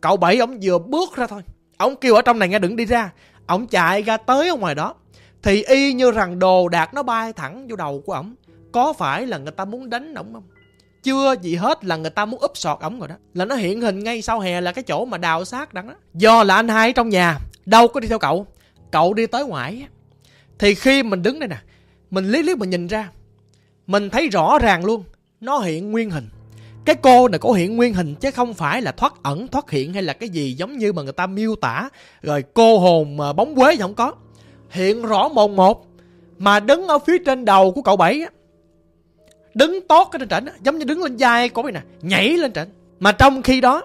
S1: cậu bảy ổng vừa bước ra thôi. Ông kêu ở trong này nghe đừng đi ra. Ông chạy ra tới ở ngoài đó. Thì y như rằng đồ đạc nó bay thẳng vô đầu của ổng. Có phải là người ta muốn đánh ổng không? Chưa gì hết là người ta muốn úp sọt ổng rồi đó. Là nó hiện hình ngay sau hè là cái chỗ mà đào xác đắng đó. Do là anh hai trong nhà, đâu có đi theo cậu. Cậu đi tới ngoài thì khi mình đứng đây nè, mình liếc liếc mình nhìn ra, mình thấy rõ ràng luôn, nó hiện nguyên hình cái cô này có hiện nguyên hình chứ không phải là thoát ẩn, thoát hiện hay là cái gì giống như mà người ta miêu tả. Rồi cô hồn mà bóng quế thì không có. Hiện rõ mồn một, mà đứng ở phía trên đầu của cậu bảy á, đứng tốt cái trên trển giống như đứng lên vai của mày nè, nhảy lên trển. Mà trong khi đó,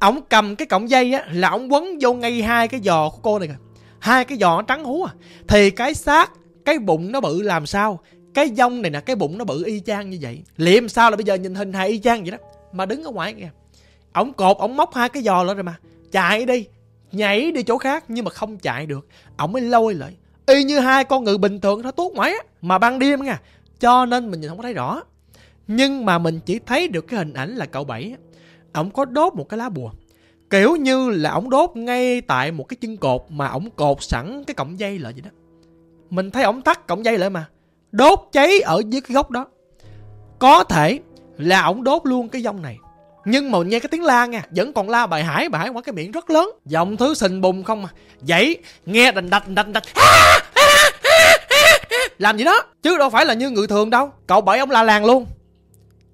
S1: ổng cầm cái cọng dây á, là ổng quấn vô ngay hai cái giò của cô này kìa. Hai cái giò trắng hú à. Thì cái xác, cái bụng nó bự làm sao? Cái dông này nè, cái bụng nó bự y chang như vậy. Liệm sao là bây giờ nhìn hình hài y chang vậy đó. Mà đứng ở ngoài kìa. Ổng cột, ổng móc hai cái giò lên rồi mà. Chạy đi. Nhảy đi chỗ khác, nhưng mà không chạy được. Ổng mới lôi lại. Y như hai con ngựa bình thường nó tuốt ngoài á. Mà ban đêm nha. Cho nên mình nhìn không có thấy rõ. Nhưng mà mình chỉ thấy được cái hình ảnh là cậu bảy ổng có đốt một cái lá bùa. Kiểu như là ổng đốt ngay tại một cái chân cột mà ổng cột sẵn cái cọng dây lại vậy đó. Mình thấy ổng tắt cọng dây lại mà đốt cháy ở dưới cái gốc đó. Có thể là ổng đốt luôn cái dông này. Nhưng mà nghe cái tiếng la nha, vẫn còn la bài hải bài hải qua cái miệng rất lớn. Giọng thứ sình bùng không mà, dậy, nghe đành đạch đành đạch làm gì đó, chứ đâu phải là như người thường đâu. Cậu bảy ông la làng luôn.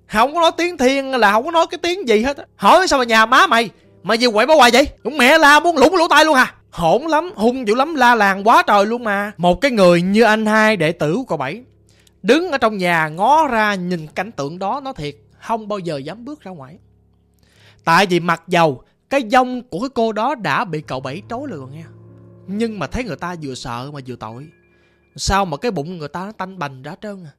S1: Không có nói tiếng thiên là không có nói cái tiếng gì hết hỏi sao mà nhà má mày mày gì quậy bá hoài vậy? Cũng mẹ la muốn lủng lỗ tai luôn à hỗn lắm, hung dữ lắm, la làng quá trời luôn mà. Một cái người như anh hai đệ tử của cậu bảy, đứng ở trong nhà ngó ra nhìn cảnh tượng đó nó thiệt, không bao giờ dám bước ra ngoài. Tại vì mặc dầu cái dông của cái cô đó đã bị cậu bảy trối lừa nghe, nhưng mà thấy người ta vừa sợ mà vừa tội. Sao mà cái bụng người ta nó tanh bành ra trơn à?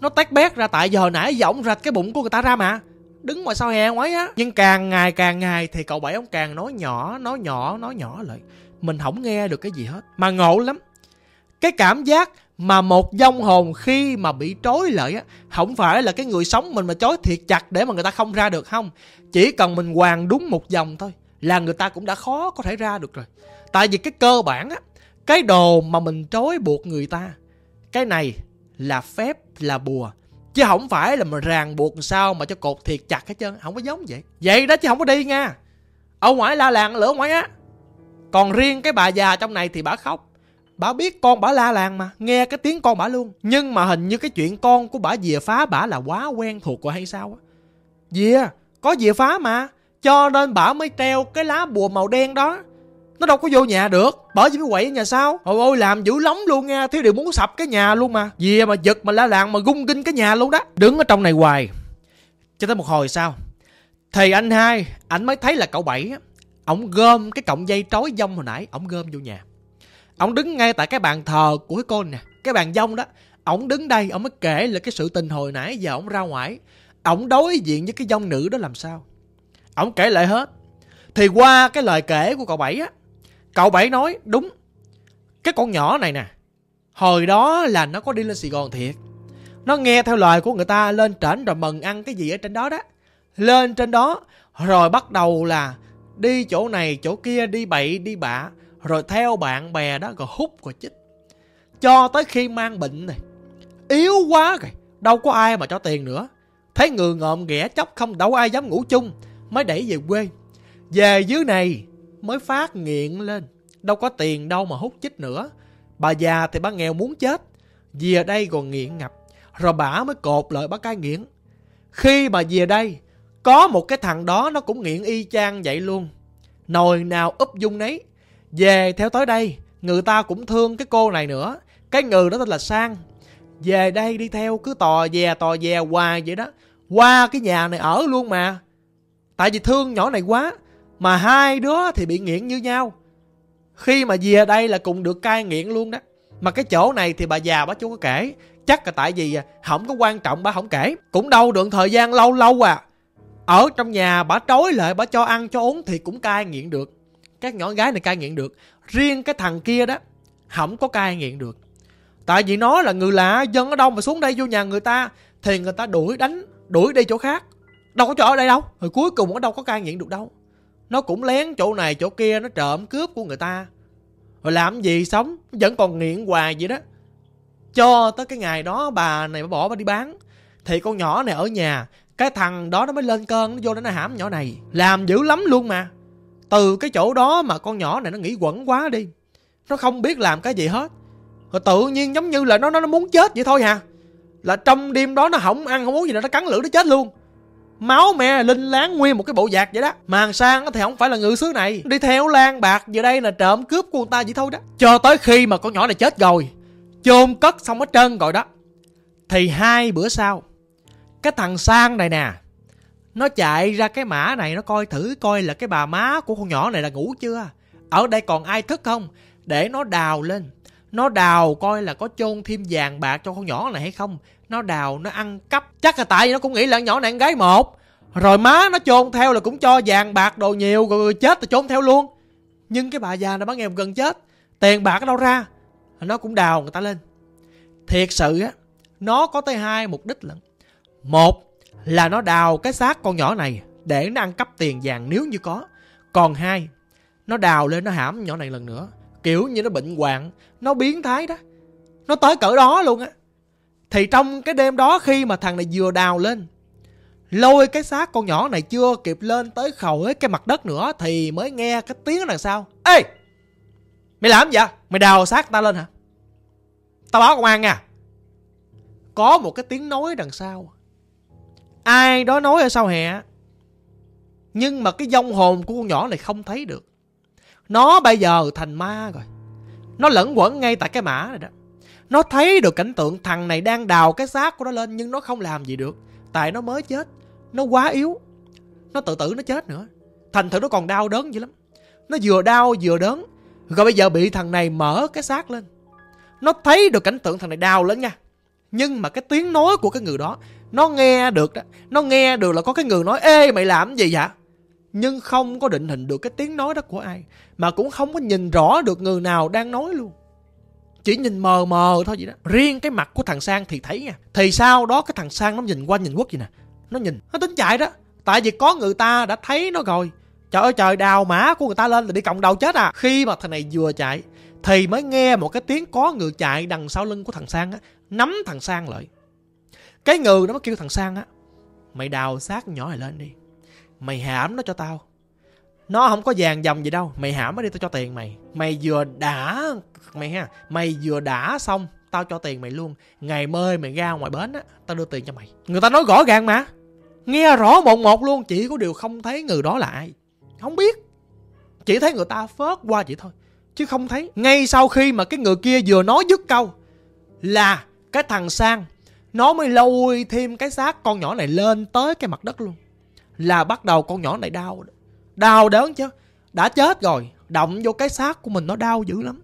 S1: Nó tét bét ra, tại giờ nãy giọng rạch cái bụng của người ta ra mà đứng ngoài sau hè ngoái á? Nhưng càng ngày càng ngày thì cậu bảy ông càng nói nhỏ nói nhỏ nói nhỏ lại. Mình không nghe được cái gì hết. Mà ngộ lắm. Cái cảm giác mà một vong hồn khi mà bị trói lại á, không phải là cái người sống mình mà trói thiệt chặt để mà người ta không ra được không? Chỉ cần mình hoàn đúng một dòng thôi là người ta cũng đã khó có thể ra được rồi. Tại vì cái cơ bản á, cái đồ mà mình trói buộc người ta, cái này là phép, là bùa chứ không phải là mình ràng buộc sao mà cho cột thiệt chặt hết trơn. Không có giống vậy. Vậy đó chứ không có đi nha. Ở ngoài la làng lửa ngoài á. Còn riêng cái bà già trong này thì bà khóc. Bà biết con bà la làng mà, nghe cái tiếng con bà luôn. Nhưng mà hình như cái chuyện con của bà dìa phá bà là quá quen thuộc rồi hay sao á. Dìa, có dìa phá mà. Cho nên bà mới treo cái lá bùa màu đen đó nó đâu có vô nhà được. Bởi vì mới quậy ở nhà sao? Ôi ôi, làm dữ lắm luôn nha. Thiếu điều muốn sập cái nhà luôn mà. Về mà giật mà la làng mà gung kinh cái nhà luôn đó. Đứng ở trong này hoài. Cho tới một hồi sao thì anh hai, ảnh mới thấy là cậu bảy á ổng gom cái cọng dây trói dông hồi nãy ổng gom vô nhà. Ổng đứng ngay tại cái bàn thờ của cái cô nè, cái bàn dông đó. Ổng đứng đây ổng mới kể là cái sự tình hồi nãy giờ ổng ra ngoài. Ổng đối diện với cái dông nữ đó làm sao? Ổng kể lại hết. Thì qua cái lời kể của cậu bảy á cậu bảy nói, đúng. Cái con nhỏ này nè, hồi đó là nó có đi lên sài gòn thiệt. Nó nghe theo lời của người ta, lên trển rồi mừng ăn cái gì ở trên đó đó. Lên trên đó, rồi bắt đầu là đi chỗ này, chỗ kia, đi bậy, đi bạ, rồi theo bạn bè đó, rồi hút, rồi chích. Cho tới khi mang bệnh này, yếu quá rồi, đâu có ai mà cho tiền nữa. Thấy người ngộm ghẻ chóc không, đâu ai dám ngủ chung, mới đẩy về quê. Về dưới này mới phát nghiện lên. Đâu có tiền đâu mà hút chích nữa. Bà già thì bà nghèo muốn chết. Về đây còn nghiện ngập. Rồi bà mới cột lại bà cai nghiện. Khi bà về đây, có một cái thằng đó nó cũng nghiện y chang vậy luôn. Nồi nào úp dung nấy. Về theo tới đây, người ta cũng thương cái cô này nữa. Cái người đó tên là sang. Về đây đi theo, cứ tò dè tò dè hoài vậy đó. Qua cái nhà này ở luôn mà. Tại vì thương nhỏ này quá mà hai đứa thì bị nghiện như nhau. Khi mà về đây là cùng được cai nghiện luôn đó. Mà cái chỗ này thì bà già bà chú có kể. Chắc là tại vì à, không có quan trọng bà không kể. Cũng đâu được thời gian lâu lâu à. Ở trong nhà bà trói lại, bà cho ăn, cho uống thì cũng cai nghiện được. Các nhỏ gái này cai nghiện được. Riêng cái thằng kia đó, không có cai nghiện được. Tại vì nó là người lạ, dân ở đâu mà xuống đây vô nhà người ta, thì người ta đuổi đánh, đuổi đi chỗ khác. Đâu có chỗ ở đây đâu. Rồi cuối cùng nó đâu có cai nghiện được đâu nó cũng lén chỗ này chỗ kia nó trộm cướp của người ta. Rồi làm gì sống? Vẫn còn nghiện hoài vậy đó. Cho tới cái ngày đó bà này bỏ bà đi bán. Thì con nhỏ này ở nhà cái thằng đó nó mới lên cơn nó vô nó hãm nhỏ này. Làm dữ lắm luôn mà. Từ cái chỗ đó mà con nhỏ này nó nghĩ quẩn quá đi. Nó không biết làm cái gì hết. Rồi tự nhiên giống như là nó nó, nó muốn chết vậy thôi hà. Là trong đêm đó nó không ăn không uống gì nữa nó cắn lưỡi nó chết luôn máu me linh láng nguyên một cái bộ giạc vậy đó. Màn sang thì không phải là ngự xứ này. Đi theo lan bạc giờ đây là trộm cướp của người ta vậy thôi đó. Cho tới khi mà con nhỏ này chết rồi, chôn cất xong hết trơn rồi đó, thì hai bữa sau, cái thằng sang này nè, nó chạy ra cái mã này nó coi thử coi là cái bà má của con nhỏ này là ngủ chưa. Ở đây còn ai thức không? Để nó đào lên. Nó đào coi là có chôn thêm vàng bạc cho con nhỏ này hay không nó đào, nó ăn cắp. Chắc là tại vì nó cũng nghĩ là nhỏ này con gái một. Rồi má nó chôn theo là cũng cho vàng, bạc, đồ nhiều, rồi chết thì trốn theo luôn. Nhưng cái bà già này bà nghèo gần chết. Tiền bạc ở đâu ra? Nó cũng đào người ta lên. Thiệt sự á, nó có tới hai mục đích lận. Một là nó đào cái xác con nhỏ này để nó ăn cắp tiền vàng nếu như có. Còn hai, nó đào lên nó hãm nhỏ này lần nữa. Kiểu như nó bệnh hoạn, nó biến thái đó. Nó tới cỡ đó luôn á thì trong cái đêm đó khi mà thằng này vừa đào lên, lôi cái xác con nhỏ này chưa kịp lên tới khỏi cái mặt đất nữa thì mới nghe cái tiếng đằng sau. Ê, mày làm gì vậy? Mày đào xác ta lên hả? Tao báo công an nha. Có một cái tiếng nói đằng sau. Ai đó nói ở sau hè, nhưng mà cái vong hồn của con nhỏ này không thấy được. Nó bây giờ thành ma rồi. Nó lẫn quẩn ngay tại cái mã này đó nó thấy được cảnh tượng thằng này đang đào cái xác của nó lên nhưng nó không làm gì được. Tại nó mới chết. Nó quá yếu. Nó tự tử nó chết nữa. Thành thử nó còn đau đớn dữ lắm. Nó vừa đau vừa đớn. Rồi bây giờ bị thằng này mở cái xác lên. Nó thấy được cảnh tượng thằng này đau lên nha. Nhưng mà cái tiếng nói của cái người đó, nó nghe được đó. Nó nghe được là có cái người nói, ê, mày làm gì vậy? Nhưng không có định hình được cái tiếng nói đó của ai. Mà cũng không có nhìn rõ được người nào đang nói luôn chỉ nhìn mờ mờ thôi vậy đó. Riêng cái mặt của thằng sang thì thấy nha. Thì sau đó cái thằng sang nó nhìn quanh nhìn quất vậy nè. Nó nhìn, nó tính chạy đó. Tại vì có người ta đã thấy nó rồi. Trời ơi, trời, đào mã của người ta lên là đi cộng đầu chết à. Khi mà thằng này vừa chạy, Thì mới nghe một cái tiếng có người chạy đằng sau lưng của thằng Sang á, Nắm thằng Sang lại. Cái người nó mới kêu thằng Sang á, Mày đào xác nhỏ này lên đi. Mày hãm nó cho tao. Nó không có vàng dòng gì đâu. Mày hãm nó đi tao cho tiền mày. Mày vừa đã, Mày ha, Mày vừa đã xong, Tao cho tiền mày luôn. Ngày mơi mày ra ngoài bến á, Tao đưa tiền cho mày. Người ta nói rõ ràng mà. Nghe rõ một một luôn, Chỉ có điều không thấy người đó là ai. Không biết. Chỉ thấy người ta phớt qua vậy thôi. Chứ không thấy. Ngay sau khi mà cái người kia vừa nói dứt câu Là cái thằng Sang, Nó mới lôi thêm cái xác con nhỏ này lên tới cái mặt đất luôn. Là bắt đầu con nhỏ này đau Đau đớn chứ. Đã chết rồi, Động vô cái xác của mình nó đau dữ lắm.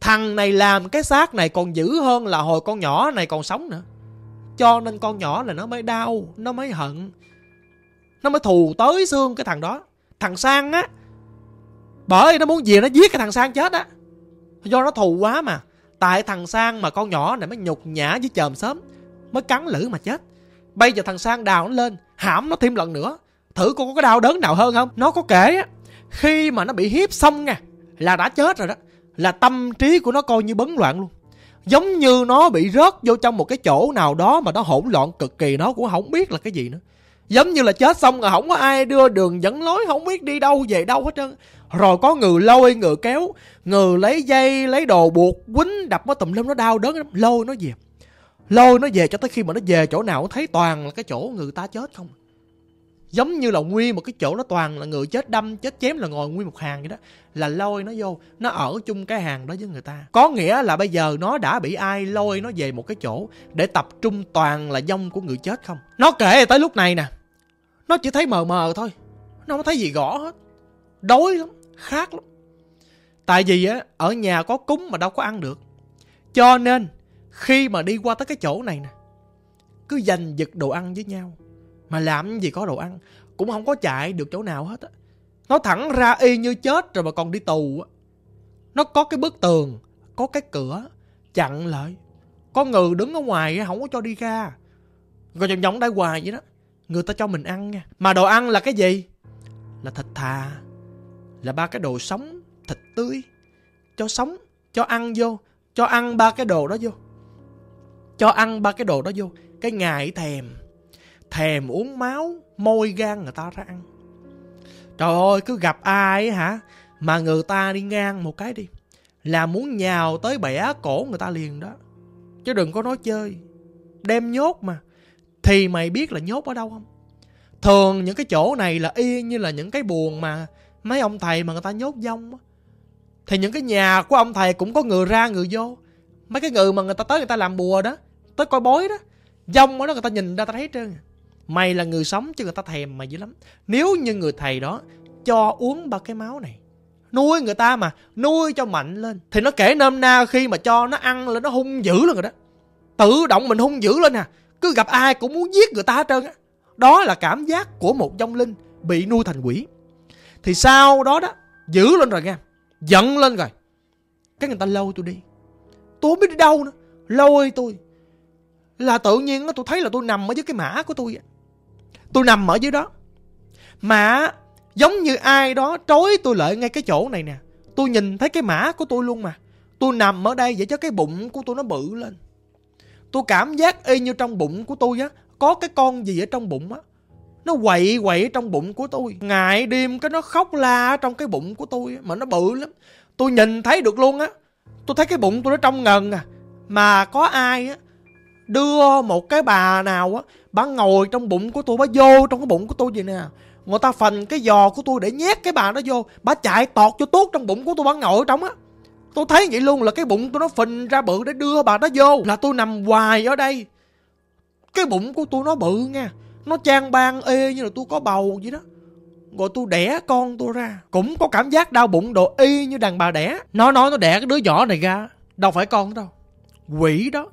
S1: Thằng này làm cái xác này còn dữ hơn là hồi con nhỏ này còn sống nữa. Cho nên con nhỏ là nó mới đau, Nó mới hận. Nó mới thù tới xương cái thằng đó. Thằng Sang á, Bởi nó muốn gì nó giết cái thằng Sang chết á. Do nó thù quá mà. Tại thằng Sang mà con nhỏ này mới nhục nhã với chòm sớm Mới cắn lử mà chết. Bây giờ thằng Sang đào nó lên, Hãm nó thêm lần nữa. Thử cô có cái đau đớn nào hơn không Nó có kể á Khi mà nó bị hiếp xong nha Là đã chết rồi đó Là tâm trí của nó coi như bấn loạn luôn Giống như nó bị rớt vô trong một cái chỗ nào đó mà nó hỗn loạn cực kỳ nó cũng không biết là cái gì nữa. Giống như là chết xong rồi không có ai đưa đường dẫn lối không biết đi đâu về đâu hết trơn. Rồi có người lôi người kéo, người lấy dây lấy đồ buộc quýnh đập nó tùm lum nó đau đớn lôi nó về. Lôi nó về cho tới khi mà nó về chỗ nào thấy toàn là cái chỗ người ta chết không. À. Giống như là nguyên một cái chỗ nó toàn là người chết đâm, chết chém là ngồi nguyên một hàng vậy đó. Là lôi nó vô, nó ở chung cái hàng đó với người ta. Có nghĩa là bây giờ nó đã bị ai lôi nó về một cái chỗ để tập trung toàn là dông của người chết không. Nó kể tới lúc này nè, nó chỉ thấy mờ mờ thôi. Nó không thấy gì rõ hết. Đói lắm, khát lắm. Tại vì á, ở nhà có cúng mà đâu có ăn được. Cho nên, khi mà đi qua tới cái chỗ này nè, cứ giành giật đồ ăn với nhau mà làm gì có đồ ăn, Cũng không có chạy được chỗ nào hết á. Nó thẳng ra y như chết rồi mà còn đi tù á. Nó có cái bức tường, Có cái cửa, Chặn lại. Có người đứng ở ngoài không có cho đi ra. Rồi vòng vòng đây hoài vậy đó. Người ta cho mình ăn nha. Mà đồ ăn là cái gì? Là thịt thà, Là ba cái đồ sống, Thịt tươi. Cho sống, Cho ăn vô, Cho ăn ba cái đồ đó vô. Cho ăn ba cái đồ đó vô, Cái ngài thèm thèm uống máu, môi gan người ta ra ăn. Trời ơi, cứ gặp ai hả, mà người ta đi ngang một cái đi, là muốn nhào tới bẻ cổ người ta liền đó. Chứ đừng có nói chơi, đem nhốt mà. Thì mày biết là nhốt ở đâu không? Thường những cái chỗ này là y như là những cái buồn mà mấy ông thầy mà người ta nhốt dông á. Thì những cái nhà của ông thầy cũng có người ra người vô. Mấy cái người mà người ta tới người ta làm bùa đó, tới coi bói đó, dông ở đó người ta nhìn ra ta thấy hết trơn à. Mày là người sống chứ người ta thèm mày dữ lắm. Nếu như người thầy đó cho uống ba cái máu này, Nuôi người ta mà, Nuôi cho mạnh lên, Thì nó kể nôm na khi mà cho nó ăn là nó hung dữ lên rồi đó. Tự động mình hung dữ lên nè Cứ gặp ai cũng muốn giết người ta hết trơn á. Đó là cảm giác của một vong linh Bị nuôi thành quỷ. Thì sau đó đó Dữ lên rồi nghe, Giận lên rồi. Cái người ta lâu tôi đi. Tôi không biết đi đâu nữa. Ơi tôi. Là tự nhiên tôi thấy là tôi nằm ở dưới cái mã của tôi Tôi nằm ở dưới đó. Mà giống như ai đó trói tôi lại ngay cái chỗ này nè. Tôi nhìn thấy cái mã của tôi luôn mà. Tôi nằm ở đây vậy cho cái bụng của tôi nó bự lên. Tôi cảm giác y như trong bụng của tôi á. Có cái con gì ở trong bụng á. Nó quậy quậy trong bụng của tôi. ngại đêm cái nó khóc la trong cái bụng của tôi á. Mà nó bự lắm. Tôi nhìn thấy được luôn á. Tôi thấy cái bụng tôi nó trong ngần à. Mà có ai á, đưa một cái bà nào á bà ngồi trong bụng của tôi, bà vô trong cái bụng của tôi vậy nè. Người ta phần cái giò của tôi để nhét cái bà đó vô. Bà chạy tọt cho tốt trong bụng của tôi, bà ngồi ở trong á. Tôi thấy vậy luôn là cái bụng tôi nó phình ra bự để đưa bà đó vô. Là tôi nằm hoài ở đây. Cái bụng của tôi nó bự nha. Nó trang ban ê như là tôi có bầu vậy đó. Rồi tôi đẻ con tôi ra. Cũng có cảm giác đau bụng đồ y như đàn bà đẻ. Nó nói nó đẻ cái đứa nhỏ này ra. Đâu phải con đâu. Quỷ đó.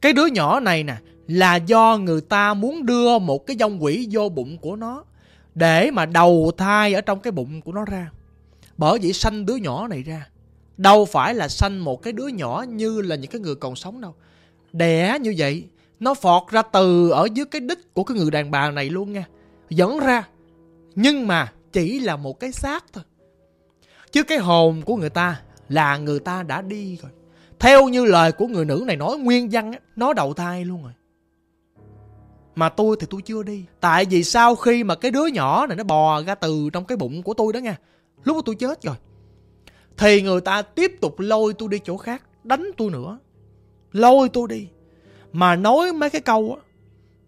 S1: Cái đứa nhỏ này nè là do người ta muốn đưa một cái dòng quỷ vô bụng của nó để mà đầu thai ở trong cái bụng của nó ra. Bởi vậy sanh đứa nhỏ này ra. Đâu phải là sanh một cái đứa nhỏ như là những cái người còn sống đâu. Đẻ như vậy, nó phọt ra từ ở dưới cái đích của cái người đàn bà này luôn nha. Dẫn ra. Nhưng mà chỉ là một cái xác thôi chứ cái hồn của người ta là người ta đã đi rồi theo như lời của người nữ này nói nguyên văn nó đầu thai luôn rồi mà tôi thì tôi chưa đi. Tại vì sau khi mà cái đứa nhỏ này nó bò ra từ trong cái bụng của tôi đó nha, lúc tôi chết rồi. Thì người ta tiếp tục lôi tôi đi chỗ khác, đánh tôi nữa. Lôi tôi đi. Mà nói mấy cái câu á,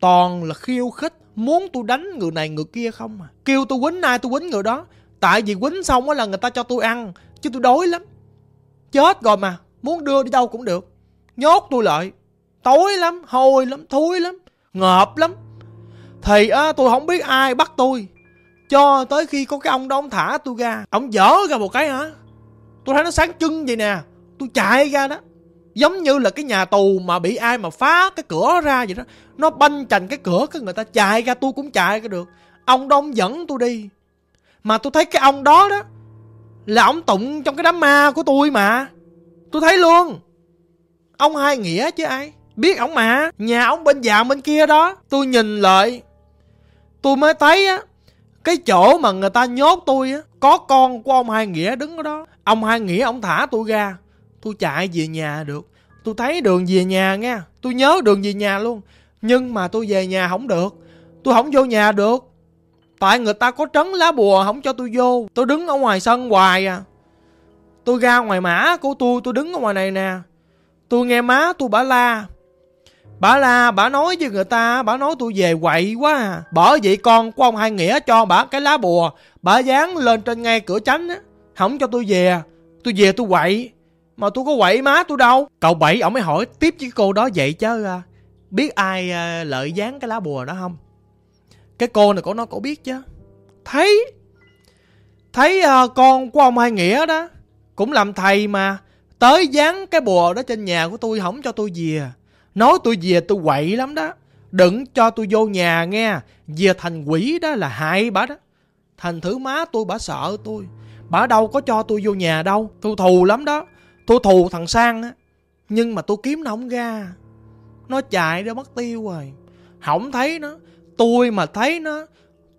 S1: toàn là khiêu khích, muốn tôi đánh người này người kia không à. Kêu tôi quýnh ai tôi quýnh người đó. Tại vì quýnh xong á là người ta cho tôi ăn, chứ tôi đói lắm. Chết rồi mà, muốn đưa đi đâu cũng được. Nhốt tôi lại. Tối lắm, hôi lắm, thúi lắm ngợp lắm. Thì á, tôi không biết ai bắt tôi. Cho tới khi có cái ông đó ông thả tôi ra, ông dở ra một cái hả? Tôi thấy nó sáng trưng vậy nè. Tôi chạy ra đó. Giống như là cái nhà tù mà bị ai mà phá cái cửa ra vậy đó. Nó banh chành cái cửa cái người ta chạy ra, tôi cũng chạy ra được. Ông đó ông dẫn tôi đi. Mà tôi thấy cái ông đó đó là ông tụng trong cái đám ma của tôi mà. Tôi thấy luôn. Ông hai nghĩa chứ ai? Biết ổng mà. Nhà ổng bên già bên kia đó. Tôi nhìn lại. Tôi mới thấy á, cái chỗ mà người ta nhốt tôi á, có con của ông hai nghĩa đứng ở đó. Ông hai nghĩa ông thả tôi ra. Tôi chạy về nhà được. Tôi thấy đường về nhà nha tôi nhớ đường về nhà luôn. Nhưng mà tôi về nhà không được. Tôi không vô nhà được. Tại người ta có trấn lá bùa không cho tôi vô. Tôi đứng ở ngoài sân hoài à. Tôi ra ngoài mã của tôi. Tôi đứng ở ngoài này nè. Tôi nghe má tôi bả la. Bà la, bà nói với người ta, bà nói tôi về quậy quá à. Bởi vậy con của ông Hai Nghĩa cho bà cái lá bùa, bà dán lên trên ngay cửa tránh á. Không cho tôi về, tôi về tôi quậy. Mà tôi có quậy má tôi đâu. Cậu Bảy, ông mới hỏi tiếp với cô đó vậy chứ. À, biết ai à, lợi dán cái lá bùa đó không? Cái cô này cổ nói cổ biết chứ. Thấy, thấy à, con của ông Hai Nghĩa đó, cũng làm thầy mà. Tới dán cái bùa đó trên nhà của tôi, không cho tôi về. Nói tôi về tôi quậy lắm đó. Đừng cho tôi vô nhà nghe. Về thành quỷ đó là hại bà đó. Thành thử má tôi, bà sợ tôi. Bà đâu có cho tôi vô nhà đâu. Tôi thù lắm đó. Tôi thù thằng Sang á. Nhưng mà tôi kiếm nó không ra. Nó chạy ra mất tiêu rồi. Không thấy nó. Tôi mà thấy nó.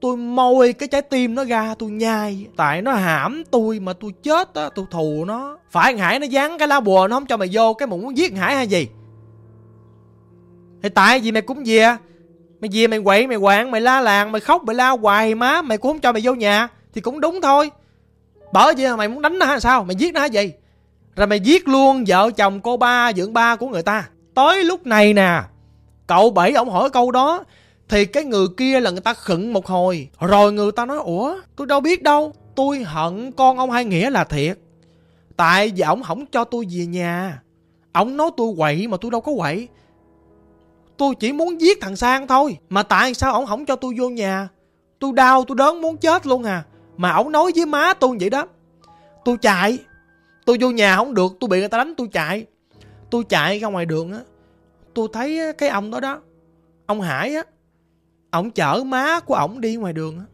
S1: Tôi môi cái trái tim nó ra, tôi nhai. Tại nó hãm tôi mà tôi chết á. Tôi thù nó. Phải Hải nó dán cái lá bùa nó không cho mày vô. Cái mụ muốn giết Hải hay gì. Thì tại vì mày cũng về. Mày về mày quậy, mày quạng, mày la làng, Mày khóc, mày la hoài má, Mày cũng không cho mày vô nhà, Thì cũng đúng thôi. Bởi vì mày muốn đánh nó hay sao? Mày giết nó hay gì Rồi mày giết luôn vợ chồng cô ba, dưỡng ba của người ta. Tới lúc này nè, Cậu Bảy ổng hỏi câu đó, Thì cái người kia là người ta khựng một hồi. Rồi người ta nói, Ủa, tôi đâu biết đâu, Tôi hận con ông Hai Nghĩa là thiệt. Tại vì ổng không cho tôi về nhà. Ổng nói tôi quậy mà tôi đâu có quậy. Tôi chỉ muốn giết thằng Sang thôi. Mà tại sao ổng không cho tôi vô nhà? Tôi đau, tôi đớn muốn chết luôn à. Mà ổng nói với má tôi vậy đó. Tôi chạy. Tôi vô nhà không được, tôi bị người ta đánh, tôi chạy. Tôi chạy ra ngoài đường á, Tôi thấy cái ông đó đó, Ông Hải á, Ổng chở má của ổng đi ngoài đường á.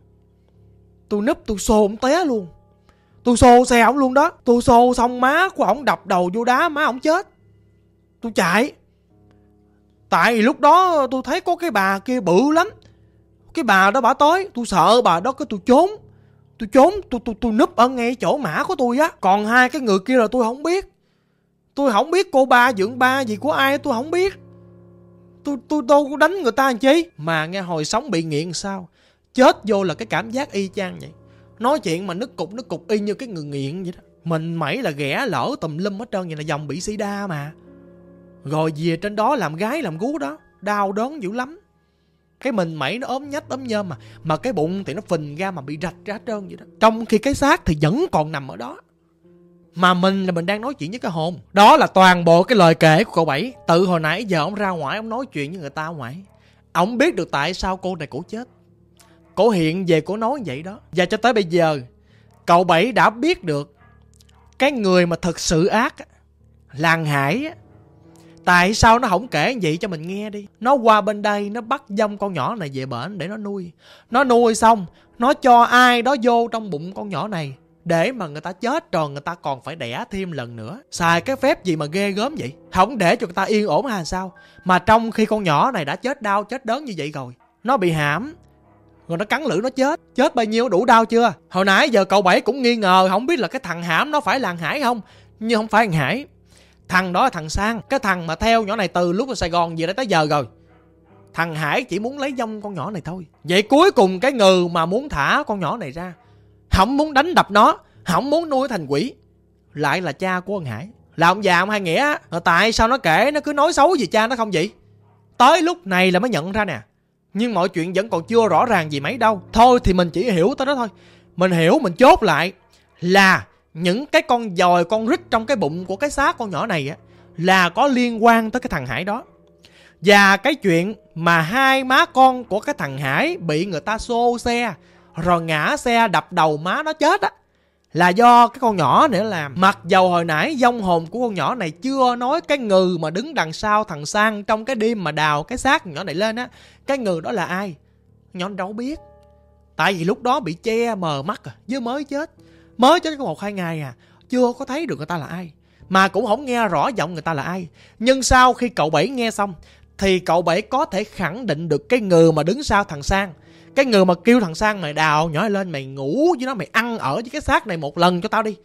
S1: Tôi núp, tôi xô ổng té luôn. Tôi xô xe ổng luôn đó. Tôi xô xong má của ổng đập đầu vô đá, má ổng chết. Tôi chạy. Tại lúc đó tôi thấy có cái bà kia bự lắm. Cái bà đó bà tới, Tôi sợ bà đó cái tôi trốn. Tôi trốn, tôi tôi tôi núp ở ngay chỗ mã của tôi á. Còn hai cái người kia là tôi không biết. Tôi không biết cô ba dưỡng ba gì của ai, tôi không biết. Tôi tôi đâu có đánh người ta làm chi. Mà nghe hồi sống bị nghiện sao? Chết vô là cái cảm giác y chang vậy. Nói chuyện mà nứt cục nứt cục y như cái người nghiện vậy đó. Mình mẩy là ghẻ lỡ tùm lum hết trơn, vậy là dòng bị sida mà rồi về trên đó làm gái làm gú đó, Đau đớn dữ lắm. Cái mình mẩy nó ốm nhách, ốm nhơm mà Mà cái bụng thì nó phình ra mà bị rạch ra trơn vậy đó. Trong khi cái xác thì vẫn còn nằm ở đó. Mà mình là mình đang nói chuyện với cái hồn. Đó là toàn bộ cái lời kể của cậu Bảy. Từ hồi nãy giờ ông ra ngoài, ông nói chuyện với người ta ngoài Ông biết được tại sao cô này cổ chết. Cổ hiện về cổ nói vậy đó. Và cho tới bây giờ, Cậu Bảy đã biết được Cái người mà thật sự ác Làng Hải Tại sao nó không kể vậy cho mình nghe đi? Nó qua bên đây, Nó bắt dông con nhỏ này về bển để nó nuôi. Nó nuôi xong, Nó cho ai đó vô trong bụng con nhỏ này Để mà người ta chết rồi người ta còn phải đẻ thêm lần nữa. Xài cái phép gì mà ghê gớm vậy? Không để cho người ta yên ổn hay sao? Mà trong khi con nhỏ này đã chết đau, chết đớn như vậy rồi, Nó bị hãm. Rồi nó cắn lưỡi nó chết. Chết bao nhiêu, đủ đau chưa? Hồi nãy giờ cậu bảy cũng nghi ngờ, không biết là cái thằng hãm nó phải là hải không? Nhưng không phải làng hải thằng đó là thằng sang. Cái thằng mà theo nhỏ này từ lúc ở sài gòn về đây tới giờ rồi. Thằng hải chỉ muốn lấy dông con nhỏ này thôi. Vậy cuối cùng cái người mà muốn thả con nhỏ này ra, không muốn đánh đập nó, không muốn nuôi thành quỷ, lại là cha của ông hải. Là ông già ông hai nghĩa tại sao nó kể, nó cứ nói xấu gì cha nó không vậy? Tới lúc này là mới nhận ra nè. Nhưng mọi chuyện vẫn còn chưa rõ ràng gì mấy đâu. Thôi thì mình chỉ hiểu tới đó thôi. Mình hiểu, mình chốt lại là những cái con dòi, con rít trong cái bụng của cái xác con nhỏ này á, là có liên quan tới cái thằng hải đó. Và cái chuyện mà hai má con của cái thằng hải bị người ta xô xe, rồi ngã xe, đập đầu má nó chết á, là do cái con nhỏ nữa làm. Mặc dầu hồi nãy dông hồn của con nhỏ này chưa nói cái ngừ mà đứng đằng sau thằng sang trong cái đêm mà đào cái xác nhỏ này lên á, cái ngừ đó là ai? Nhỏ đâu biết. Tại vì lúc đó bị che mờ mắt à với mới chết mới chết có một hai ngày à chưa có thấy được người ta là ai, mà cũng không nghe rõ giọng người ta là ai. Nhưng sau khi cậu bảy nghe xong, thì cậu bảy có thể khẳng định được cái người mà đứng sau thằng sang. Cái người mà kêu thằng sang, mày đào nhỏ lên, mày ngủ với nó, mày ăn ở với cái xác này một lần cho tao đi.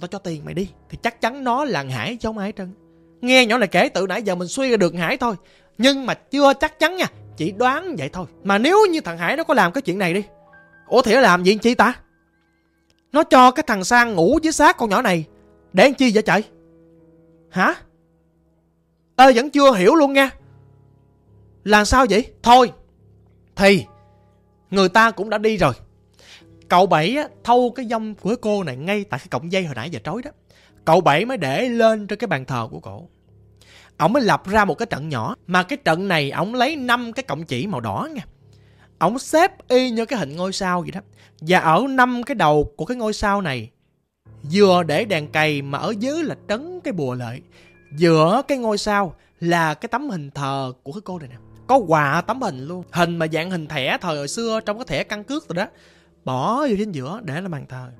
S1: Tao cho tiền mày đi, thì chắc chắn nó là hải chứ không ai hết trơn. Nghe nhỏ này kể từ nãy giờ mình suy ra được hải thôi. Nhưng mà chưa chắc chắn nha, chỉ đoán vậy thôi. Mà nếu như thằng hải nó có làm cái chuyện này đi, ủa thì nó làm gì chi ta? Nó cho cái thằng sang ngủ dưới xác con nhỏ này. Để chi vậy trời hả? Ơ vẫn chưa hiểu luôn nha. Làm sao vậy? Thôi thì người ta cũng đã đi rồi. Cậu bảy á, thâu cái dông của cô này ngay tại cái cọng dây hồi nãy giờ trói đó. Cậu bảy mới để lên trên cái bàn thờ của cổ. Ổng mới lập ra một cái trận nhỏ mà cái trận này ổng lấy năm cái cọng chỉ màu đỏ nha ổng xếp y như cái hình ngôi sao vậy đó. Và ở năm cái đầu của cái ngôi sao này, vừa để đèn cày mà ở dưới là trấn cái bùa lợi giữa cái ngôi sao là cái tấm hình thờ của cái cô này nè. Có quà tấm hình luôn. Hình mà dạng hình thẻ thời hồi xưa trong cái thẻ căn cước rồi đó. Bỏ vô trên giữa để làm bàn thờ.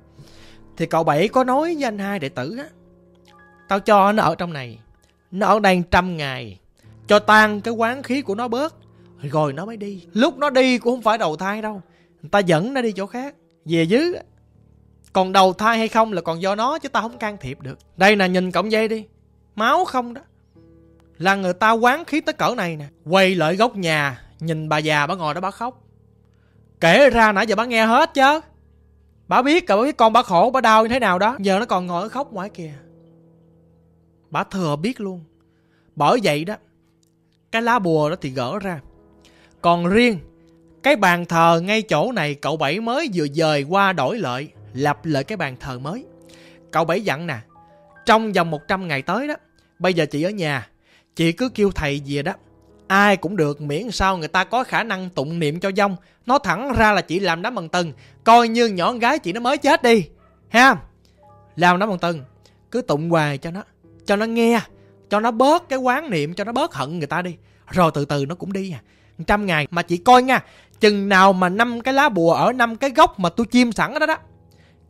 S1: Thì cậu bảy có nói với anh hai đệ tử á, tao cho nó ở trong này. Nó ở đây trăm ngày. Cho tan cái quán khí của nó bớt rồi nó mới đi. Lúc nó đi cũng không phải đầu thai đâu. Người ta dẫn nó đi chỗ khác. Về dưới còn đầu thai hay không là còn do nó chứ ta không can thiệp được. Đây là nhìn cọng dây đi. Máu không đó. Là người ta quán khí tới cỡ này nè. Quay lại góc nhà, nhìn bà già bà ngồi đó bà khóc. Kể ra nãy giờ bà nghe hết chứ. Bà biết cả bà biết con bà khổ, bà đau như thế nào đó. Giờ nó còn ngồi khóc ngoài kìa. Bà thừa biết luôn. Bởi vậy đó, cái lá bùa đó thì gỡ ra còn riêng, cái bàn thờ ngay chỗ này cậu bảy mới vừa dời qua đổi lợi, lập lại cái bàn thờ mới. Cậu bảy dặn nè, trong vòng 100 ngày tới đó, bây giờ chị ở nhà, Chị cứ kêu thầy gì đó. Ai cũng được, miễn sao người ta có khả năng tụng niệm cho dông Nó thẳng ra là chị làm đám bằng tần, Coi như nhỏ gái chị nó mới chết đi, Ha? Làm đám bằng tần, Cứ tụng hoài cho nó Cho nó nghe, Cho nó bớt cái quán niệm, Cho nó bớt hận người ta đi. Rồi từ từ nó cũng đi à. 100 ngày. Mà chị coi nha, Chừng nào mà năm cái lá bùa ở năm cái gốc mà tôi chim sẵn đó đó,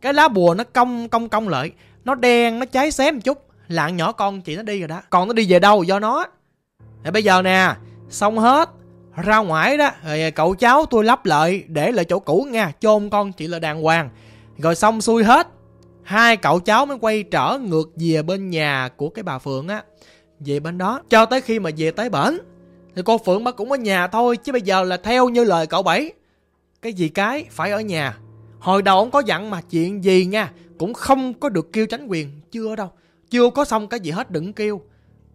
S1: Cái lá bùa nó cong cong cong lợi Nó đen, nó cháy xém một chút lạng nhỏ con chị nó đi rồi đó. Còn nó đi về đâu do nó? Thì bây giờ nè, xong hết, ra ngoài đó, rồi cậu cháu tôi lắp lại, để lại chỗ cũ nha, chôn con chị là đàng hoàng. Rồi xong xuôi hết, hai cậu cháu mới quay trở ngược về bên nhà của cái bà phượng á, về bên đó. Cho tới khi mà về tới bển thì cô phượng bà cũng ở nhà thôi chứ bây giờ là theo như lời cậu bảy. Cái gì cái phải ở nhà. Hồi đầu ông có dặn mà chuyện gì nha cũng không có được kêu tránh quyền chưa đâu. Chưa có xong cái gì hết đừng kêu.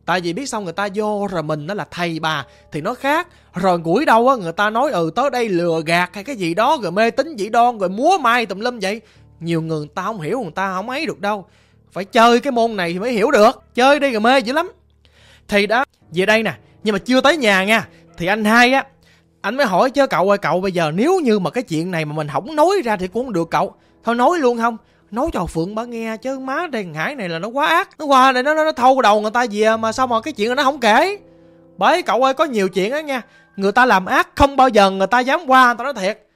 S1: Tại vì biết xong người ta vô rồi mình nó là thầy bà thì nó khác. Rồi gũi đâu á người ta nói ừ tới đây lừa gạt hay cái gì đó rồi mê tín dị đoan rồi múa mai tùm lum vậy. Nhiều người, người ta không hiểu người ta không ấy được đâu. Phải chơi cái môn này thì mới hiểu được. Chơi đi rồi mê dữ lắm. Thì đó về đây nè nhưng mà chưa tới nhà nha. Thì anh hai á anh mới hỏi chứ cậu ơi cậu bây giờ nếu như mà cái chuyện này mà mình không nói ra thì cũng không được cậu. Thôi nói luôn không? Nói cho phượng bà nghe chứ má đèn hải này là nó quá ác. Nó qua đây nó nó, nó thâu đầu người ta về mà sao mà cái chuyện nó không kể? Bởi cậu ơi có nhiều chuyện á nha. Người ta làm ác không bao giờ người ta dám qua tao nói thiệt.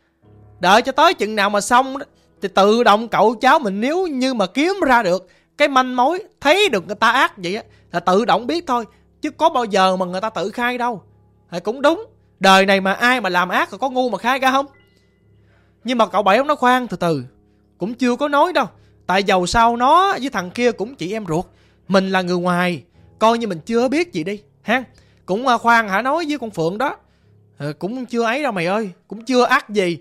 S1: Đợi cho tới chừng nào mà xong thì tự động cậu cháu mình nếu như mà kiếm ra được cái manh mối thấy được người ta ác vậy á là tự động biết thôi chứ có bao giờ mà người ta tự khai đâu. Thì cũng đúng đời này mà ai mà làm ác rồi có ngu mà khai ra không? Nhưng mà cậu bảy ông nó khoan từ từ Cũng chưa có nói đâu. Tại dầu sao nó với thằng kia cũng chị em ruột. Mình là người ngoài Coi như mình chưa biết gì đi ha? Cũng à, khoan hả nói với con Phượng đó. À, Cũng chưa ấy đâu mày ơi Cũng chưa ác gì.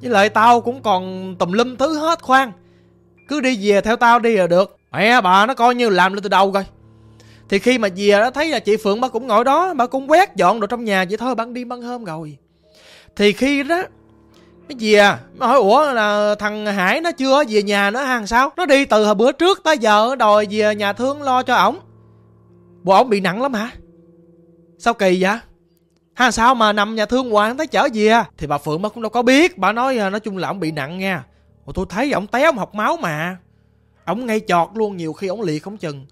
S1: Với lại tao cũng còn tùm lum thứ hết khoan. Cứ đi về theo tao đi là được. Mẹ bà nó coi như làm lên từ đầu coi thì khi mà về đó, thấy là chị Phượng bà cũng ngồi đó, Bà cũng quét dọn đồ trong nhà. Vậy thôi bạn đi băng hôm rồi. Thì khi đó cái gì mới nó hỏi, ủa, là thằng hải nó chưa về nhà nữa hàng sao? Nó đi từ hồi bữa trước tới giờ đòi về nhà thương lo cho ổng. Bộ ổng bị nặng lắm hả? Sao kỳ vậy? Hàng sao mà nằm nhà thương hoài tới chở về? Thì bà phượng bà cũng đâu có biết. Bà nói ờ, nói chung là ổng bị nặng nha. Ủa, tôi thấy ổng té ổng học máu mà. Ổng ngay chọt luôn, nhiều khi ổng liệt không chừng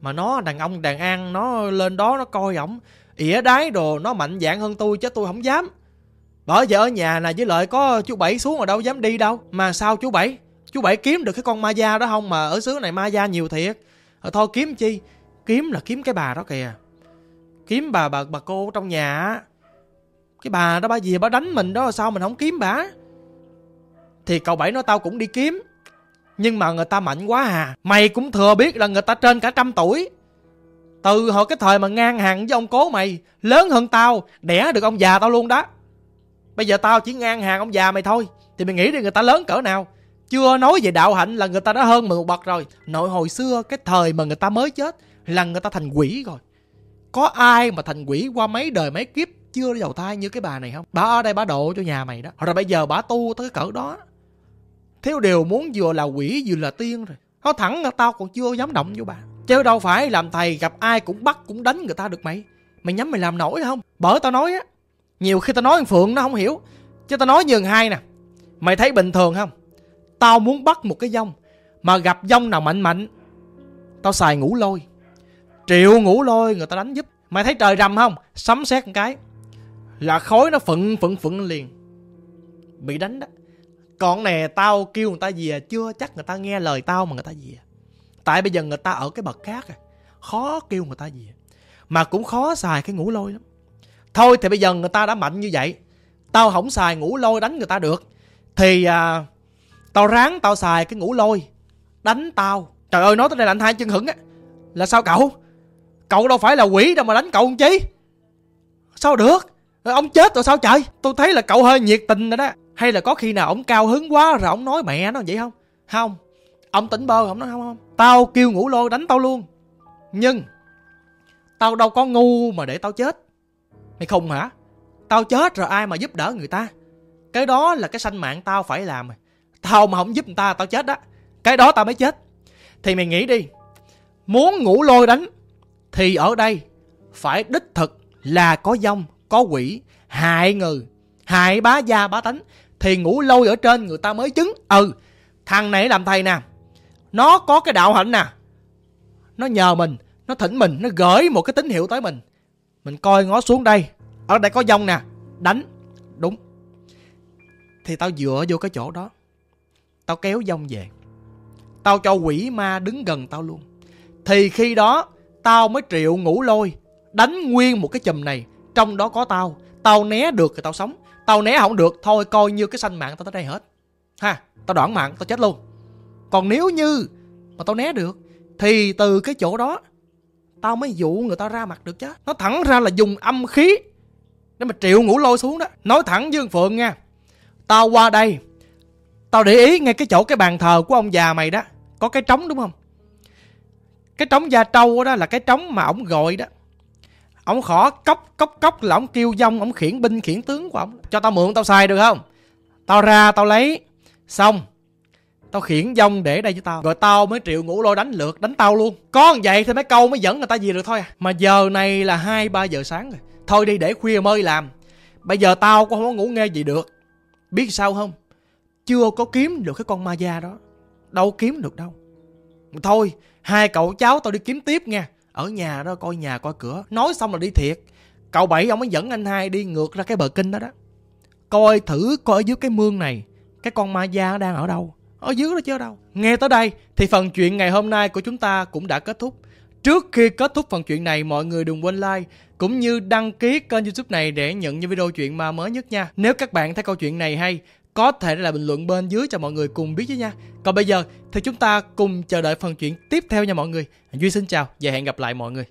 S1: mà nó đàn ông đàn an nó lên đó nó coi ổng ỉa đái đồ nó mạnh dạng hơn tôi chứ tôi không dám bởi giờ ở nhà này với lợi có chú Bảy xuống ở đâu dám đi đâu. Mà sao chú Bảy? Chú Bảy kiếm được cái con ma da đó không mà ở xứ này ma da nhiều thiệt. à, thôi kiếm chi? Kiếm là kiếm cái bà đó kìa. Kiếm bà bà bà cô trong nhà Cái bà đó bà gì bà đánh mình đó sao mình không kiếm bà? Thì cậu Bảy nói tao cũng đi kiếm. Nhưng mà người ta mạnh quá à. Mày cũng thừa biết là người ta trên cả trăm tuổi. Từ hồi cái thời mà ngang hàng với ông cố mày, Lớn hơn tao, Đẻ được ông già tao luôn đó. Bây giờ tao chỉ ngang hàng ông già mày thôi, Thì mày nghĩ đi người ta lớn cỡ nào. Chưa nói về đạo hạnh là người ta đã hơn mình một bậc rồi. Nội hồi xưa, cái thời mà người ta mới chết Là người ta thành quỷ rồi. Có ai mà thành quỷ qua mấy đời mấy kiếp Chưa đầu thai như cái bà này không? Bà ở đây bà độ cho nhà mày đó. Rồi bây giờ bà tu tới cỡ đó. Thiếu điều muốn vừa là quỷ vừa là tiên rồi. Nó thẳng là tao còn chưa dám động vô bà. Chứ đâu phải làm thầy gặp ai cũng bắt cũng đánh người ta được mày. Mày nhắm mày làm nổi không? Bởi tao nói á. Nhiều khi tao nói Phượng nó không hiểu. Chứ tao nói nhường hai nè. Mày thấy bình thường không? Tao muốn bắt một cái dông, Mà gặp dông nào mạnh mạnh, Tao xài ngủ lôi. Triệu ngủ lôi người ta đánh giúp. Mày thấy trời rầm không? Sấm sét một cái. Là khói nó phận phận phận liền. Bị đánh đó. Còn nè tao kêu người ta về Chưa chắc người ta nghe lời tao mà người ta về. Tại bây giờ người ta ở cái bậc khác à Khó kêu người ta về Mà cũng khó xài cái ngủ lôi lắm. Thôi thì bây giờ người ta đã mạnh như vậy Tao không xài ngủ lôi đánh người ta được Thì à, Tao ráng tao xài cái ngủ lôi Đánh tao. Trời ơi nói tới đây là anh hai chân hững á. Là sao cậu? Cậu đâu phải là quỷ đâu mà đánh cậu không chí Sao được? Ông chết rồi sao trời? Tôi thấy là cậu hơi nhiệt tình rồi đó. Hay là có khi nào ông cao hứng quá rồi ông nói mẹ nó vậy không Không Ông tỉnh bơ ông nói không không Tao kêu ngủ lôi đánh tao luôn Nhưng Tao đâu có ngu mà để tao chết Mày khùng hả? Tao chết rồi ai mà giúp đỡ người ta? Cái đó là cái sanh mạng tao phải làm. Tao mà không giúp người ta tao chết đó. Cái đó tao mới chết. Thì mày nghĩ đi. Muốn ngủ lôi đánh thì ở đây phải đích thực là có dông, có quỷ, hại người, hại bá gia bá tánh thì ngủ lâu ở trên người ta mới chứng. Ừ, thằng này làm thầy nè. Nó có cái đạo hạnh nè. Nó nhờ mình, nó thỉnh mình, nó gửi một cái tín hiệu tới mình. Mình coi ngó xuống đây. Ở đây có dông nè. Đánh. Đúng. Thì tao dựa vô cái chỗ đó. Tao kéo dông về. Tao cho quỷ ma đứng gần tao luôn. Thì khi đó Tao mới triệu ngủ lôi Đánh nguyên một cái chùm này. Trong đó có tao. Tao né được thì tao sống. Tao né không được, Thôi coi như cái sanh mạng tao tới đây hết. Ha, Tao đoạn mạng, tao chết luôn. Còn nếu như Mà tao né được, Thì từ cái chỗ đó, Tao mới dụ người ta ra mặt được chứ. Nó thẳng ra là dùng âm khí Để mà triệu ngủ lôi xuống đó. Nói thẳng Dương Phượng nha, Tao qua đây, Tao để ý ngay cái chỗ cái bàn thờ của ông già mày đó. Có cái trống đúng không? Cái trống da trâu đó là cái trống mà ổng gọi đó. Ông khó cốc cốc cốc là ông kêu dông, Ông khiển binh, khiển tướng của ông. Cho tao mượn tao xài được không? Tao ra tao lấy. Xong, Tao khiển dông để đây với tao. Rồi tao mới triệu ngủ lôi đánh lượt, đánh tao luôn. Có vậy thì mấy câu mới dẫn người ta gì được thôi à. Mà giờ này là 2-3 giờ sáng rồi. Thôi đi để khuya mới làm. Bây giờ tao cũng không có ngủ nghe gì được. Biết sao không? Chưa có kiếm được cái con ma da đó. Đâu kiếm được đâu. Thôi, hai cậu cháu tao đi kiếm tiếp nha. Ở nhà đó coi nhà coi cửa Nói xong là đi thiệt Cậu Bảy ông mới dẫn anh hai đi ngược ra cái bờ kinh đó đó Coi thử coi ở dưới cái mương này Cái con ma da đang ở đâu ở dưới đó chứ đâu. Nghe tới đây thì phần chuyện ngày hôm nay của chúng ta cũng đã kết thúc. Trước khi kết thúc phần chuyện này, mọi người đừng quên like cũng như đăng ký kênh youtube này để nhận những video chuyện ma mới nhất nha. Nếu các bạn thấy câu chuyện này hay, có thể là bình luận bên dưới cho mọi người cùng biết với nha. Còn bây giờ thì chúng ta cùng chờ đợi phần chuyện tiếp theo nha mọi người. Duy xin chào và hẹn gặp lại mọi người.